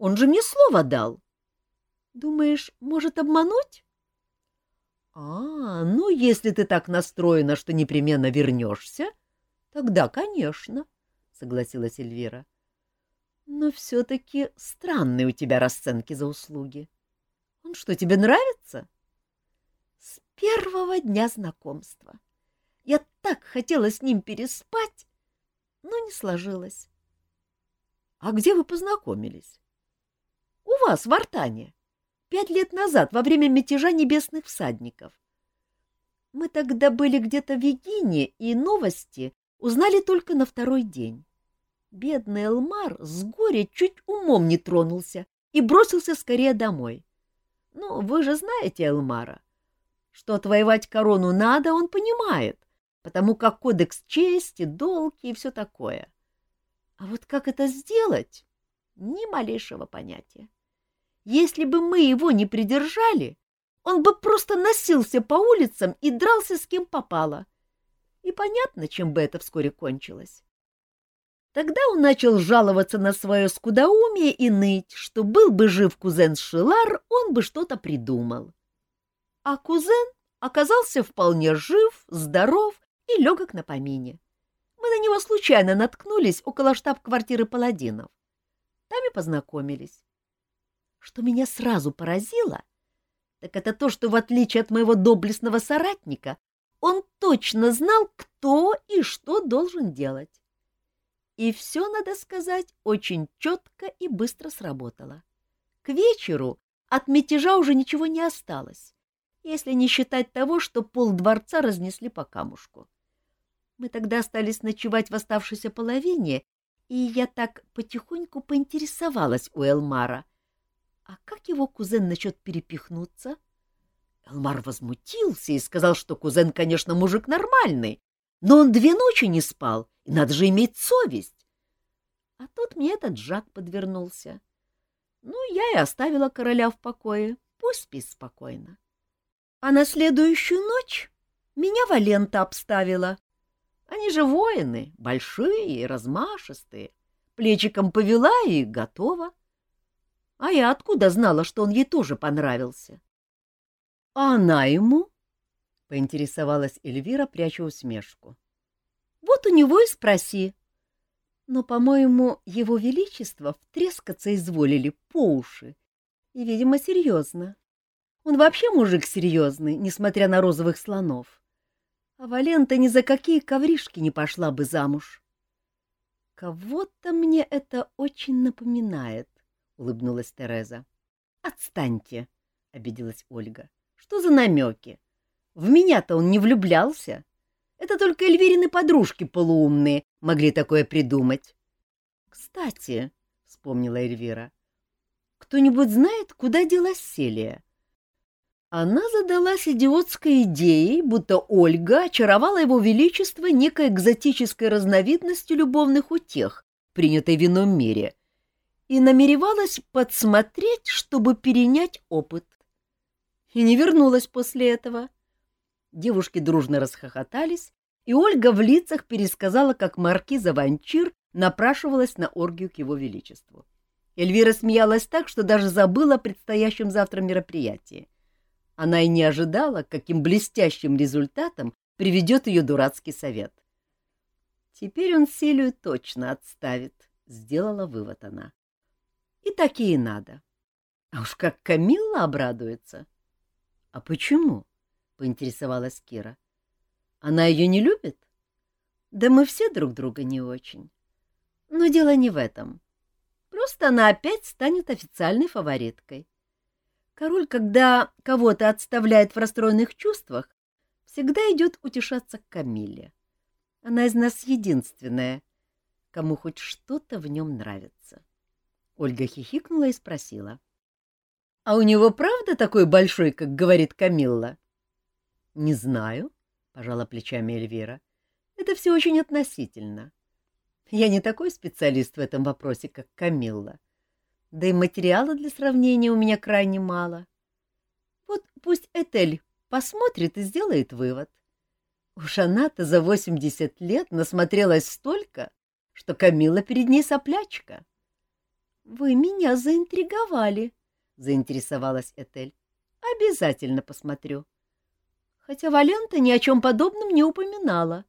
Он же мне слово дал. Думаешь, может обмануть? А, ну, если ты так настроена, что непременно вернешься, тогда, конечно, — согласилась Эльвира. Но все-таки странные у тебя расценки за услуги. Он что, тебе нравится? С первого дня знакомства. Я так хотела с ним переспать, но не сложилось. А где вы познакомились? У вас, в Артане пять лет назад, во время мятежа небесных всадников. Мы тогда были где-то в Егине, и новости узнали только на второй день. Бедный Элмар с горя чуть умом не тронулся и бросился скорее домой. Ну, вы же знаете Элмара. Что отвоевать корону надо, он понимает, потому как кодекс чести, долги и все такое. А вот как это сделать, ни малейшего понятия. Если бы мы его не придержали, он бы просто носился по улицам и дрался с кем попало. И понятно, чем бы это вскоре кончилось. Тогда он начал жаловаться на свое скудоумие и ныть, что был бы жив кузен Шилар, он бы что-то придумал. А кузен оказался вполне жив, здоров и легок на помине. Мы на него случайно наткнулись около штаб-квартиры паладинов. Там и познакомились. Что меня сразу поразило, так это то, что в отличие от моего доблестного соратника, он точно знал, кто и что должен делать. И все, надо сказать, очень четко и быстро сработало. К вечеру от мятежа уже ничего не осталось, если не считать того, что пол дворца разнесли по камушку. Мы тогда остались ночевать в оставшейся половине, и я так потихоньку поинтересовалась у Элмара, а как его кузен насчет перепихнуться? Элмар возмутился и сказал, что кузен, конечно, мужик нормальный, но он две ночи не спал, и надо же иметь совесть. А тут мне этот Жак подвернулся. Ну, я и оставила короля в покое, пусть спит спокойно. А на следующую ночь меня Валента обставила. Они же воины, большие и размашистые. Плечиком повела и готова. А я откуда знала, что он ей тоже понравился? — А она ему? — поинтересовалась Эльвира, пряча усмешку. — Вот у него и спроси. Но, по-моему, его величество втрескаться изволили по уши. И, видимо, серьезно. Он вообще мужик серьезный, несмотря на розовых слонов. А Валента ни за какие ковришки не пошла бы замуж. Кого-то мне это очень напоминает улыбнулась Тереза. Отстаньте, обиделась Ольга. Что за намеки? В меня-то он не влюблялся. Это только Эльвирины подружки полуумные могли такое придумать. Кстати, вспомнила Эльвира, кто-нибудь знает, куда делась Селия? Она задалась идиотской идеей, будто Ольга очаровала его величество некой экзотической разновидностью любовных утех, принятой в ином мире, и намеревалась подсмотреть, чтобы перенять опыт. И не вернулась после этого. Девушки дружно расхохотались, и Ольга в лицах пересказала, как маркиза Ванчир напрашивалась на оргию к его величеству. Эльвира смеялась так, что даже забыла о предстоящем завтра мероприятии. Она и не ожидала, каким блестящим результатом приведет ее дурацкий совет. Теперь он Селию точно отставит, — сделала вывод она. И такие надо. А уж как Камилла обрадуется. — А почему? — поинтересовалась Кира. — Она ее не любит? — Да мы все друг друга не очень. Но дело не в этом. Просто она опять станет официальной фавориткой. Король, когда кого-то отставляет в расстроенных чувствах, всегда идет утешаться к Камилле. Она из нас единственная, кому хоть что-то в нем нравится. Ольга хихикнула и спросила. — А у него правда такой большой, как говорит Камилла? — Не знаю, — пожала плечами Эльвира. — Это все очень относительно. Я не такой специалист в этом вопросе, как Камилла. Да и материала для сравнения у меня крайне мало. Вот пусть Этель посмотрит и сделает вывод. Уж она-то за восемьдесят лет насмотрелась столько, что Камила перед ней соплячка. — Вы меня заинтриговали, — заинтересовалась Этель. — Обязательно посмотрю. Хотя Валента ни о чем подобном не упоминала.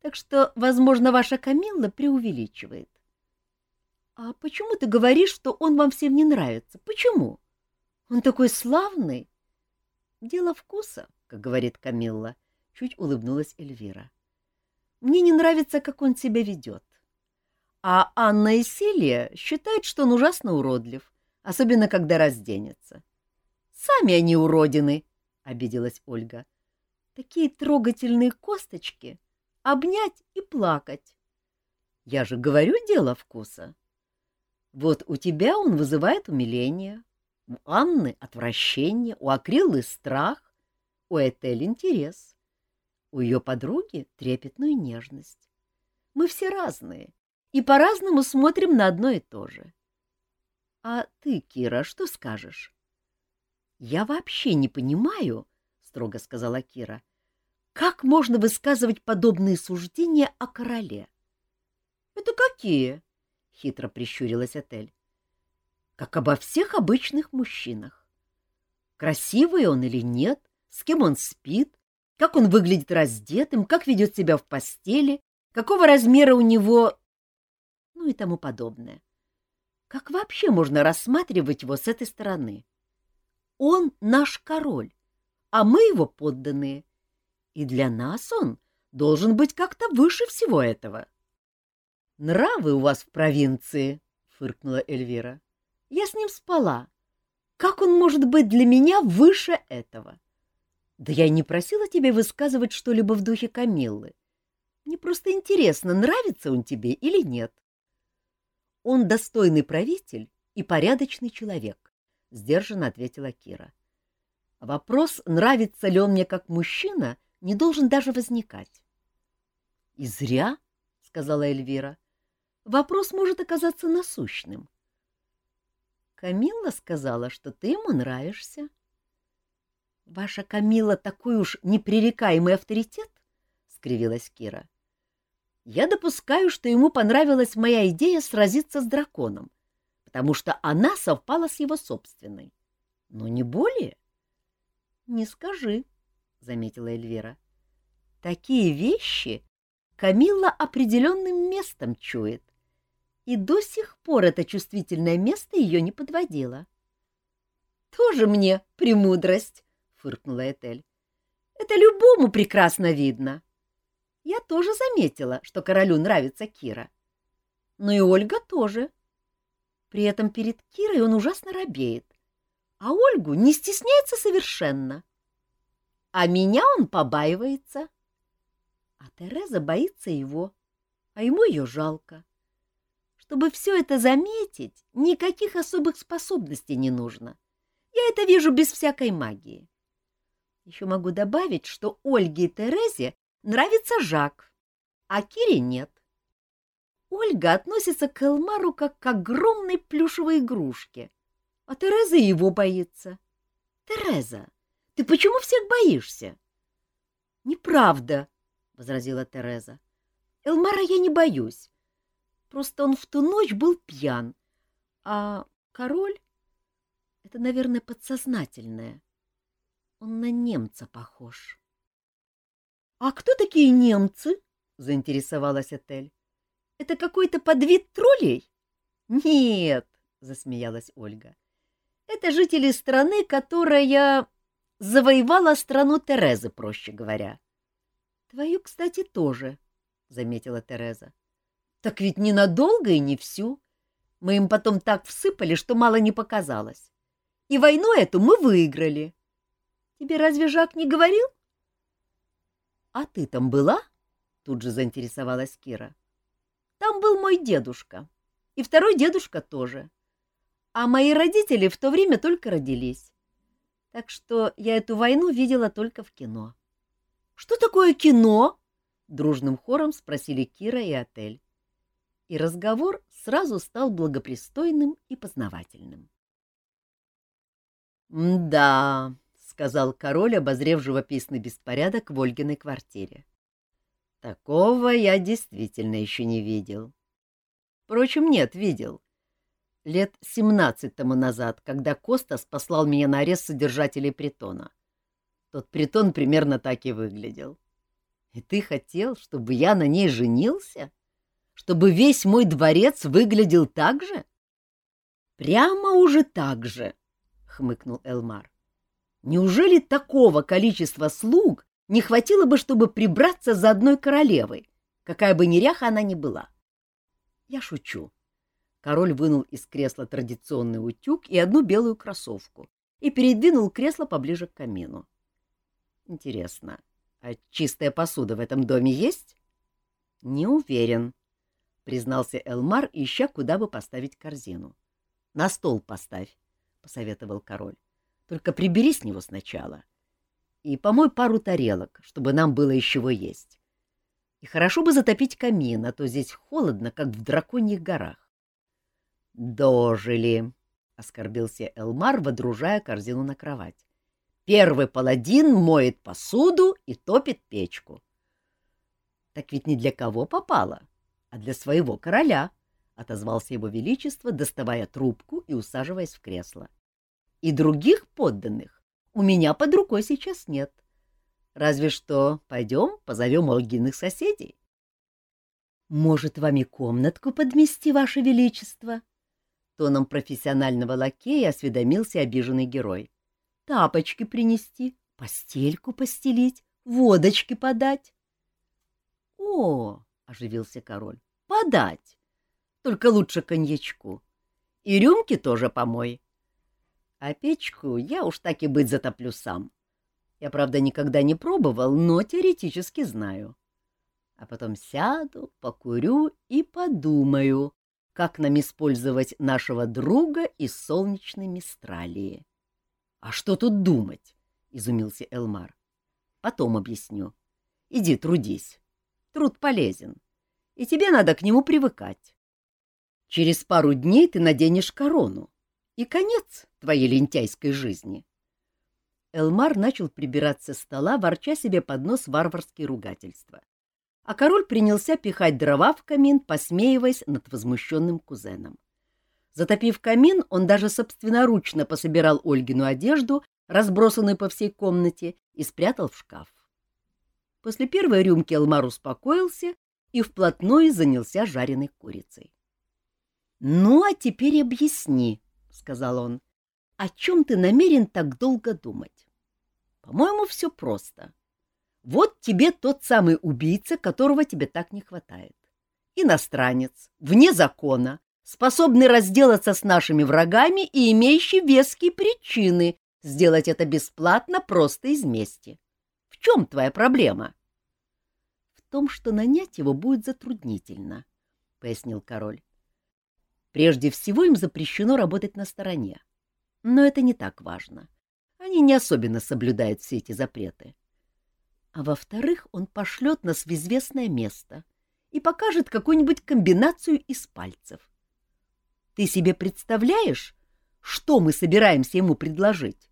Так что, возможно, ваша Камилла преувеличивает. — А почему ты говоришь, что он вам всем не нравится? Почему? Он такой славный. — Дело вкуса, как говорит Камилла, — чуть улыбнулась Эльвира. — Мне не нравится, как он себя ведет. А Анна и Селия считают, что он ужасно уродлив, особенно когда разденется. — Сами они уродины, — обиделась Ольга. — Такие трогательные косточки. Обнять и плакать. Я же говорю, дело вкуса. Вот у тебя он вызывает умиление, у Анны — отвращение, у Акриллы — страх, у Этель — интерес, у ее подруги — трепетную нежность. Мы все разные, и по-разному смотрим на одно и то же. А ты, Кира, что скажешь? — Я вообще не понимаю, — строго сказала Кира, — как можно высказывать подобные суждения о короле? — Это какие? — хитро прищурилась Отель. — Как обо всех обычных мужчинах. Красивый он или нет, с кем он спит, как он выглядит раздетым, как ведет себя в постели, какого размера у него ну и тому подобное. Как вообще можно рассматривать его с этой стороны? Он наш король, а мы его подданные. И для нас он должен быть как-то выше всего этого. — Нравы у вас в провинции, — фыркнула Эльвира. — Я с ним спала. Как он может быть для меня выше этого? Да я не просила тебя высказывать что-либо в духе Камиллы. Мне просто интересно, нравится он тебе или нет. Он достойный правитель и порядочный человек, — сдержанно ответила Кира. Вопрос, нравится ли он мне как мужчина, не должен даже возникать. — И зря, — сказала Эльвира. — Вопрос может оказаться насущным. Камилла сказала, что ты ему нравишься. — Ваша Камилла такой уж непререкаемый авторитет? — скривилась Кира. Я допускаю, что ему понравилась моя идея сразиться с драконом, потому что она совпала с его собственной. Но не более. — Не скажи, — заметила Эльвира. — Такие вещи Камилла определенным местом чует, и до сих пор это чувствительное место ее не подводило. — Тоже мне премудрость, — фыркнула Этель. — Это любому прекрасно видно. — я тоже заметила, что королю нравится Кира. Но и Ольга тоже. При этом перед Кирой он ужасно робеет, а Ольгу не стесняется совершенно. А меня он побаивается. А Тереза боится его, а ему ее жалко. Чтобы все это заметить, никаких особых способностей не нужно. Я это вижу без всякой магии. Еще могу добавить, что Ольге и Терезе Нравится Жак, а Кире нет. Ольга относится к Элмару как к огромной плюшевой игрушке, а Тереза его боится. Тереза, ты почему всех боишься? — Неправда, — возразила Тереза. — Элмара я не боюсь. Просто он в ту ночь был пьян, а король — это, наверное, подсознательное. Он на немца похож. — «А кто такие немцы?» — заинтересовалась Этель. «Это какой-то подвид троллей?» «Нет», — засмеялась Ольга. «Это жители страны, которая завоевала страну Терезы, проще говоря». «Твою, кстати, тоже», — заметила Тереза. «Так ведь ненадолго и не всю. Мы им потом так всыпали, что мало не показалось. И войну эту мы выиграли. Тебе разве Жак не говорил?» А ты там была? Тут же заинтересовалась Кира. Там был мой дедушка. И второй дедушка тоже. А мои родители в то время только родились. Так что я эту войну видела только в кино. — Что такое кино? — дружным хором спросили Кира и Отель. И разговор сразу стал благопристойным и познавательным. — Да, сказал король, обозрев живописный беспорядок в Ольгиной квартире. Такого я действительно еще не видел. Впрочем, нет, видел. Лет семнадцать тому назад, когда Костас послал меня на арест содержателей притона. Тот притон примерно так и выглядел. И ты хотел, чтобы я на ней женился? Чтобы весь мой дворец выглядел так же? Прямо уже так же, — хмыкнул Элмар. Неужели такого количества слуг не хватило бы, чтобы прибраться за одной королевой, какая бы неряха она ни была? Я шучу. Король вынул из кресла традиционный утюг и одну белую кроссовку и передвинул кресло поближе к камину. Интересно, а чистая посуда в этом доме есть? Не уверен, признался Элмар, ища, куда бы поставить корзину. На стол поставь, посоветовал король. Только прибери с него сначала. И помой пару тарелок, чтобы нам было из чего есть. И хорошо бы затопить камин, а то здесь холодно, как в драконьих горах. — Дожили, — оскорбился Элмар, водружая корзину на кровать. — Первый паладин моет посуду и топит печку. — Так ведь не для кого попало, а для своего короля, — отозвался его величество, доставая трубку и усаживаясь в кресло. — и других подданных у меня под рукой сейчас нет. Разве что пойдем позовем Ольгиных соседей. — Может, вам и комнатку подмести, Ваше Величество? Тоном профессионального лакея осведомился обиженный герой. — Тапочки принести, постельку постелить, водочки подать. — О, — оживился король, — подать. Только лучше коньячку. И рюмки тоже помой. А печку я уж так и быть затоплю сам. Я, правда, никогда не пробовал, но теоретически знаю. А потом сяду, покурю и подумаю, как нам использовать нашего друга из солнечной Мистралии. — А что тут думать? — изумился Элмар. — Потом объясню. Иди трудись. Труд полезен, и тебе надо к нему привыкать. Через пару дней ты наденешь корону, и конец твоей лентяйской жизни. Элмар начал прибираться с стола, ворча себе под нос варварские ругательства. А король принялся пихать дрова в камин, посмеиваясь над возмущенным кузеном. Затопив камин, он даже собственноручно пособирал Ольгину одежду, разбросанную по всей комнате, и спрятал в шкаф. После первой рюмки Элмар успокоился и вплотную занялся жареной курицей. — Ну, а теперь объясни, — сказал он, — о чем ты намерен так долго думать? По-моему, все просто. Вот тебе тот самый убийца, которого тебе так не хватает. Иностранец, вне закона, способный разделаться с нашими врагами и имеющий веские причины сделать это бесплатно просто из мести. В чем твоя проблема? — В том, что нанять его будет затруднительно, — пояснил король. Прежде всего им запрещено работать на стороне. Но это не так важно. Они не особенно соблюдают все эти запреты. А во-вторых, он пошлет нас в известное место и покажет какую-нибудь комбинацию из пальцев. Ты себе представляешь, что мы собираемся ему предложить?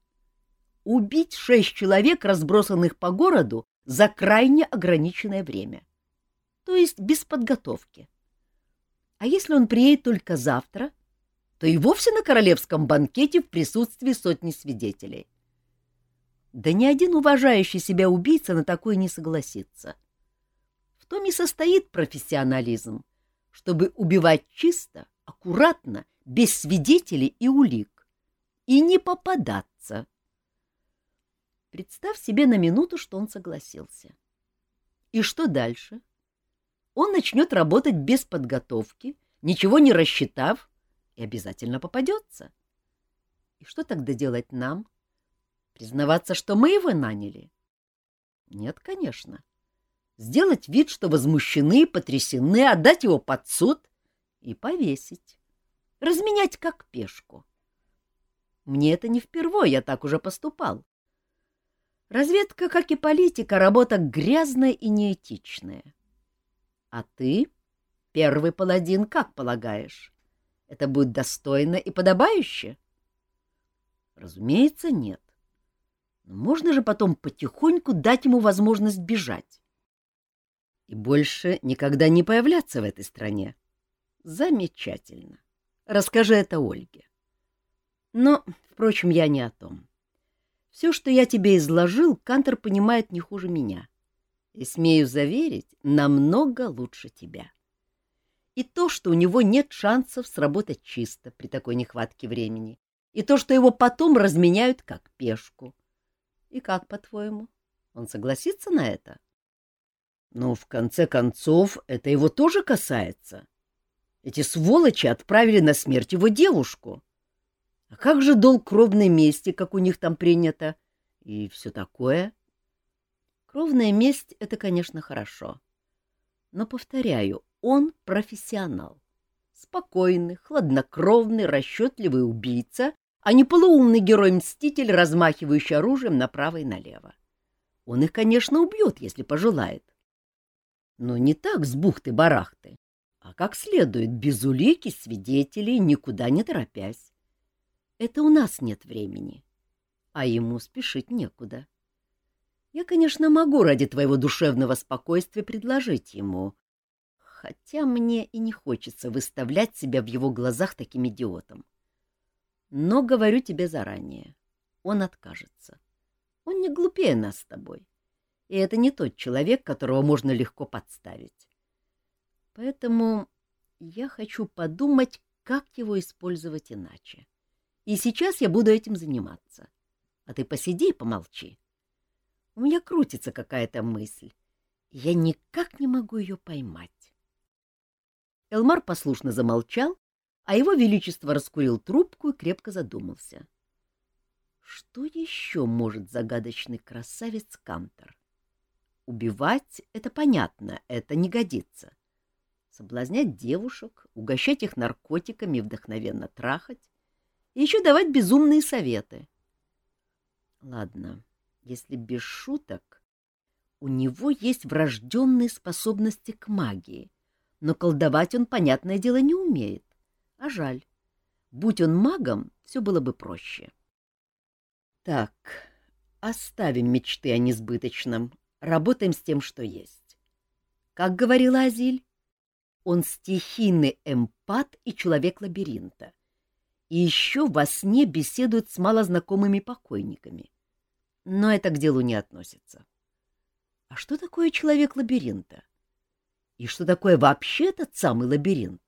Убить шесть человек, разбросанных по городу, за крайне ограниченное время. То есть без подготовки. А если он приедет только завтра, то и вовсе на королевском банкете в присутствии сотни свидетелей. Да ни один уважающий себя убийца на такое не согласится. В том и состоит профессионализм, чтобы убивать чисто, аккуратно, без свидетелей и улик, и не попадаться. Представь себе на минуту, что он согласился. И что дальше? Он начнет работать без подготовки, ничего не рассчитав, и обязательно попадется. И что тогда делать нам? Признаваться, что мы его наняли? Нет, конечно. Сделать вид, что возмущены, потрясены, отдать его под суд и повесить. Разменять как пешку. Мне это не впервые, я так уже поступал. Разведка, как и политика, работа грязная и неэтичная. А ты, первый паладин, как полагаешь? Это будет достойно и подобающе? Разумеется, нет. Но можно же потом потихоньку дать ему возможность бежать. и больше никогда не появляться в этой стране. Замечательно. Расскажи это Ольге. Но, впрочем, я не о том. Все, что я тебе изложил, Кантер понимает не хуже меня. И, смею заверить, намного лучше тебя. И то, что у него нет шансов сработать чисто при такой нехватке времени, и то, что его потом разменяют как пешку. И как, по-твоему, он согласится на это? Ну, в конце концов, это его тоже касается. Эти сволочи отправили на смерть его девушку. А как же долг кровной мести, как у них там принято? И все такое? Кровная месть — это, конечно, хорошо. Но, повторяю, он профессионал. Спокойный, хладнокровный, расчетливый убийца, а не полуумный герой-мститель, размахивающий оружием направо и налево. Он их, конечно, убьет, если пожелает. Но не так с бухты-барахты, а как следует, без улики, свидетелей, никуда не торопясь. Это у нас нет времени, а ему спешить некуда. Я, конечно, могу ради твоего душевного спокойствия предложить ему, хотя мне и не хочется выставлять себя в его глазах таким идиотом. Но говорю тебе заранее, он откажется. Он не глупее нас с тобой, и это не тот человек, которого можно легко подставить. Поэтому я хочу подумать, как его использовать иначе. И сейчас я буду этим заниматься. А ты посиди и помолчи. У меня крутится какая-то мысль. Я никак не могу ее поймать. Элмар послушно замолчал, а его величество раскурил трубку и крепко задумался. Что еще может загадочный красавец Кантор? Убивать — это понятно, это не годится. Соблазнять девушек, угощать их наркотиками вдохновенно трахать и еще давать безумные советы. Ладно, если без шуток, у него есть врожденные способности к магии, но колдовать он, понятное дело, не умеет. А жаль. Будь он магом, все было бы проще. Так, оставим мечты о несбыточном, работаем с тем, что есть. Как говорила Азиль, он стихийный эмпат и человек лабиринта и еще во сне беседует с малознакомыми покойниками. Но это к делу не относится. А что такое человек лабиринта? И что такое вообще этот самый лабиринт?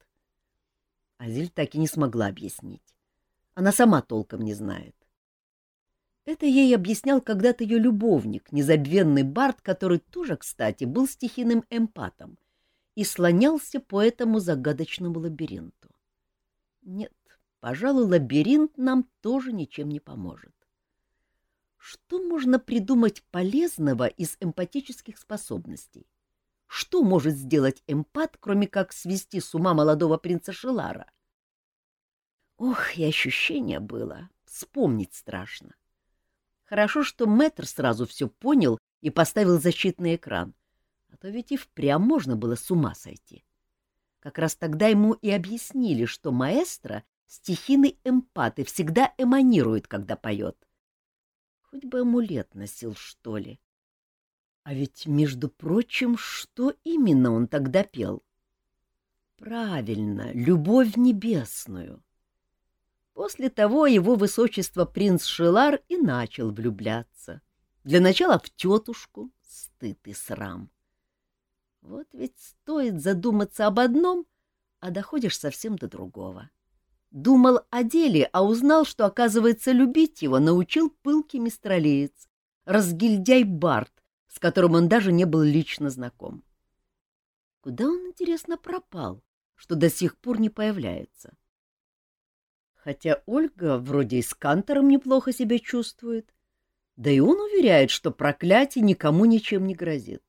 Азиль так и не смогла объяснить. Она сама толком не знает. Это ей объяснял когда-то ее любовник, незабвенный Барт, который тоже, кстати, был стихийным эмпатом и слонялся по этому загадочному лабиринту. Нет, Пожалуй, лабиринт нам тоже ничем не поможет. Что можно придумать полезного из эмпатических способностей? Что может сделать эмпат, кроме как свести с ума молодого принца Шелара? Ох, и ощущение было. Вспомнить страшно. Хорошо, что мэтр сразу все понял и поставил защитный экран, а то ведь и впрямь можно было с ума сойти. Как раз тогда ему и объяснили, что маэстро Стихийный эмпат и всегда эманирует, когда поет. Хоть бы амулет носил, что ли. А ведь, между прочим, что именно он тогда пел? Правильно, любовь небесную. После того его высочество принц Шелар и начал влюбляться. Для начала в тетушку, стыд и срам. Вот ведь стоит задуматься об одном, а доходишь совсем до другого. — Думал о деле, а узнал, что, оказывается, любить его научил пылкий мистралеец, разгильдяй Барт, с которым он даже не был лично знаком. Куда он, интересно, пропал, что до сих пор не появляется? Хотя Ольга вроде и с Кантором неплохо себя чувствует, да и он уверяет, что проклятие никому ничем не грозит.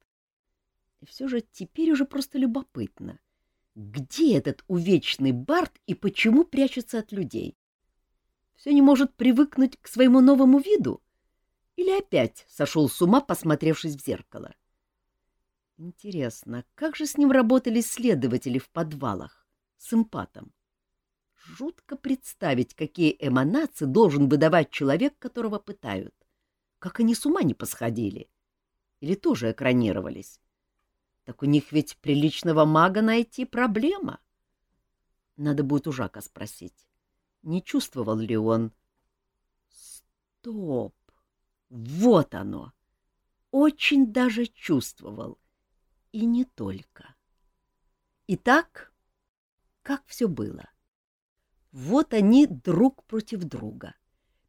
И все же теперь уже просто любопытно — где этот увечный Барт и почему прячется от людей? Все не может привыкнуть к своему новому виду? Или опять сошел с ума, посмотревшись в зеркало? Интересно, как же с ним работали следователи в подвалах с эмпатом? Жутко представить, какие эманации должен выдавать человек, которого пытают. Как они с ума не посходили? Или тоже экранировались? Так у них ведь приличного мага найти проблема. Надо будет у Жака спросить, не чувствовал ли он... Стоп! Вот оно! Очень даже чувствовал. И не только. Итак, как все было? Вот они друг против друга.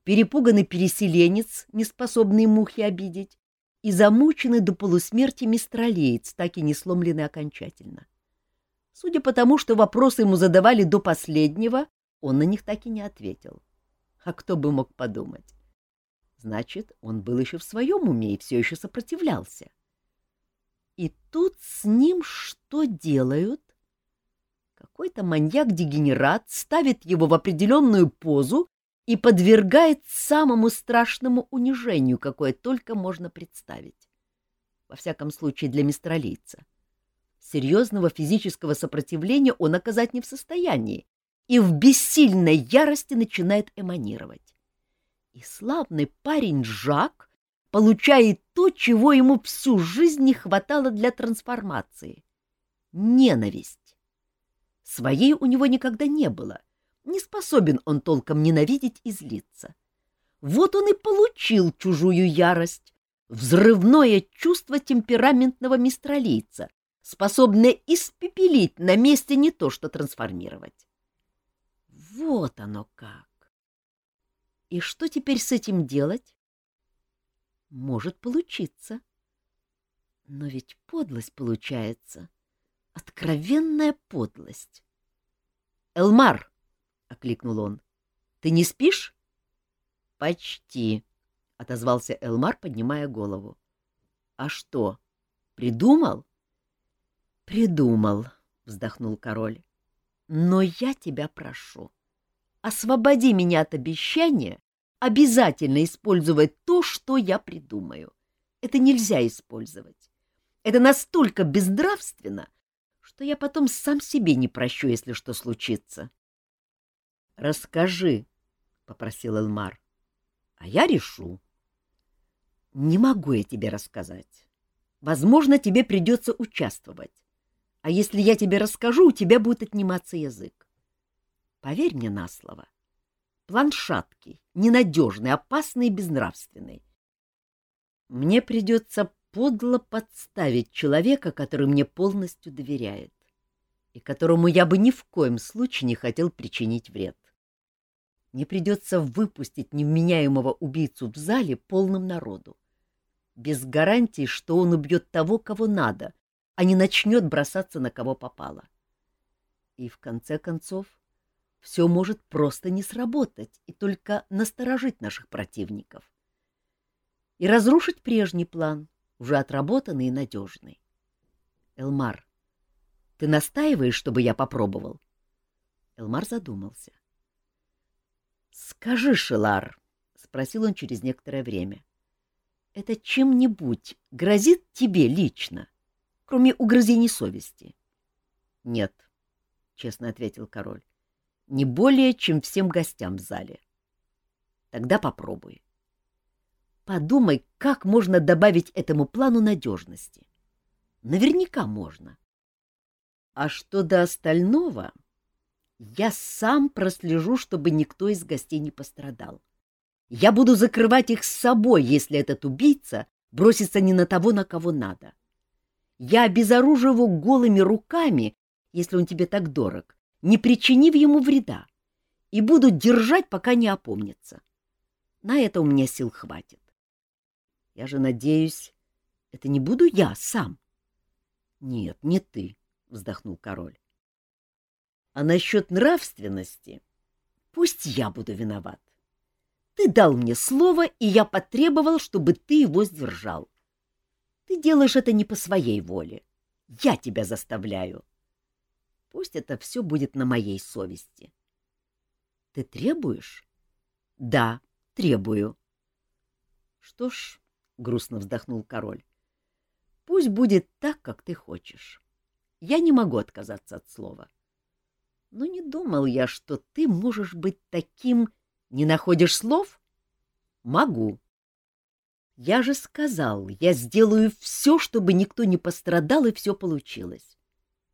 Перепуганный переселенец, не способный мухи обидеть, и замученный до полусмерти мистралеец, так и не сломленный окончательно. Судя по тому, что вопросы ему задавали до последнего, он на них так и не ответил. А кто бы мог подумать? Значит, он был еще в своем уме и все еще сопротивлялся. И тут с ним что делают? Какой-то маньяк-дегенерат ставит его в определенную позу и подвергает самому страшному унижению, какое только можно представить. Во всяком случае, для мистралийца. Серьезного физического сопротивления он оказать не в состоянии и в бессильной ярости начинает эманировать. И славный парень Жак получает то, чего ему всю жизнь не хватало для трансформации — ненависть. Своей у него никогда не было. Не способен он толком ненавидеть и злиться. Вот он и получил чужую ярость, взрывное чувство темпераментного мистралийца, способное испепелить на месте не то что трансформировать. Вот оно как! И что теперь с этим делать? Может получиться. Но ведь подлость получается. Откровенная подлость. «Элмар!» — окликнул он. «Ты не спишь?» «Почти», — отозвался Элмар, поднимая голову. «А что, придумал?» «Придумал», — вздохнул король. «Но я тебя прошу, освободи меня от обещания обязательно использовать то, что я придумаю. Это нельзя использовать. Это настолько безнравственно, что я потом сам себе не прощу, если что случится. — Расскажи, — попросил Элмар, — а я решу. — Не могу я тебе рассказать. Возможно, тебе придется участвовать. А если я тебе расскажу, у тебя будет отниматься язык. Поверь мне на слово. План шаткий, ненадежный, опасный и безнравственный. Мне придется подло подставить человека, который мне полностью доверяет и которому я бы ни в коем случае не хотел причинить вред. Мне придется выпустить невменяемого убийцу в зале полным народу, без гарантии, что он убьет того, кого надо, а не начнет бросаться на кого попало. И в конце концов все может просто не сработать и только насторожить наших противников. И разрушить прежний план, уже отработанный и надежный. Элмар, ты настаиваешь, чтобы я попробовал? Элмар задумался. — Скажи, Шелар, — спросил он через некоторое время, — это чем-нибудь грозит тебе лично, кроме угрызений совести? — Нет, — честно ответил король, — не более, чем всем гостям в зале. — Тогда попробуй. Подумай, как можно добавить этому плану надежности. Наверняка можно. А что до остального, я сам прослежу, чтобы никто из гостей не пострадал. Я буду закрывать их с собой, если этот убийца бросится не на того, на кого надо. Я обезоружу его голыми руками, если он тебе так дорог, не причинив ему вреда, и буду держать, пока не опомнится. На это у меня сил хватит. Я же надеюсь, это не буду я сам. Нет, не ты, — вздохнул король. А насчет нравственности пусть я буду виноват. Ты дал мне слово, и я потребовал, чтобы ты его сдержал. Ты делаешь это не по своей воле. Я тебя заставляю. Пусть это все будет на моей совести. Ты требуешь? Да, требую. Что ж, — грустно вздохнул король. — Пусть будет так, как ты хочешь. Я не могу отказаться от слова. Но не думал я, что ты можешь быть таким... Не находишь слов? Могу. Я же сказал, я сделаю все, чтобы никто не пострадал и все получилось.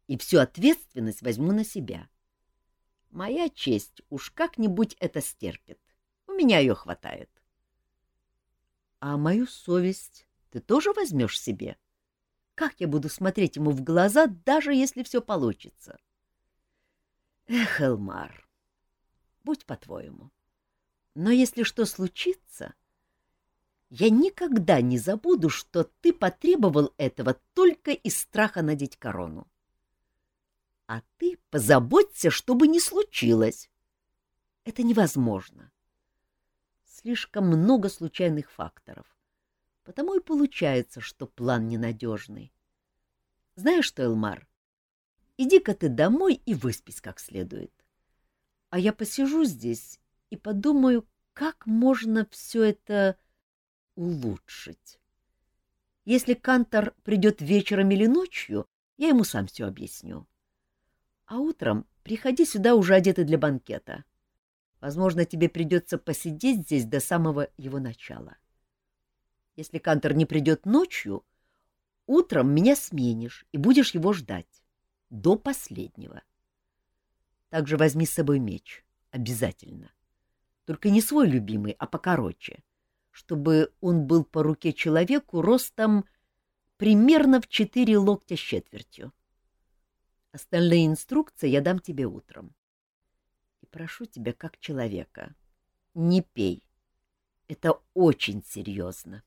И всю ответственность возьму на себя. Моя честь уж как-нибудь это стерпит. У меня ее хватает. А мою совесть ты тоже возьмешь себе? Как я буду смотреть ему в глаза, даже если все получится? Эх, Элмар, будь по-твоему. Но если что случится, я никогда не забуду, что ты потребовал этого только из страха надеть корону. А ты позаботься, чтобы не случилось. Это невозможно. Слишком много случайных факторов. Потому и получается, что план ненадежный. Знаешь что, Элмар, иди-ка ты домой и выспись как следует. А я посижу здесь и подумаю, как можно все это улучшить. Если Кантор придет вечером или ночью, я ему сам все объясню. А утром приходи сюда уже одетый для банкета. Возможно, тебе придется посидеть здесь до самого его начала. Если Кантор не придет ночью, утром меня сменишь и будешь его ждать. До последнего. Также возьми с собой меч. Обязательно. Только не свой любимый, а покороче, чтобы он был по руке человеку ростом примерно в четыре локтя с четвертью. Остальные инструкции я дам тебе утром. И прошу тебя как человека, не пей. Это очень серьезно.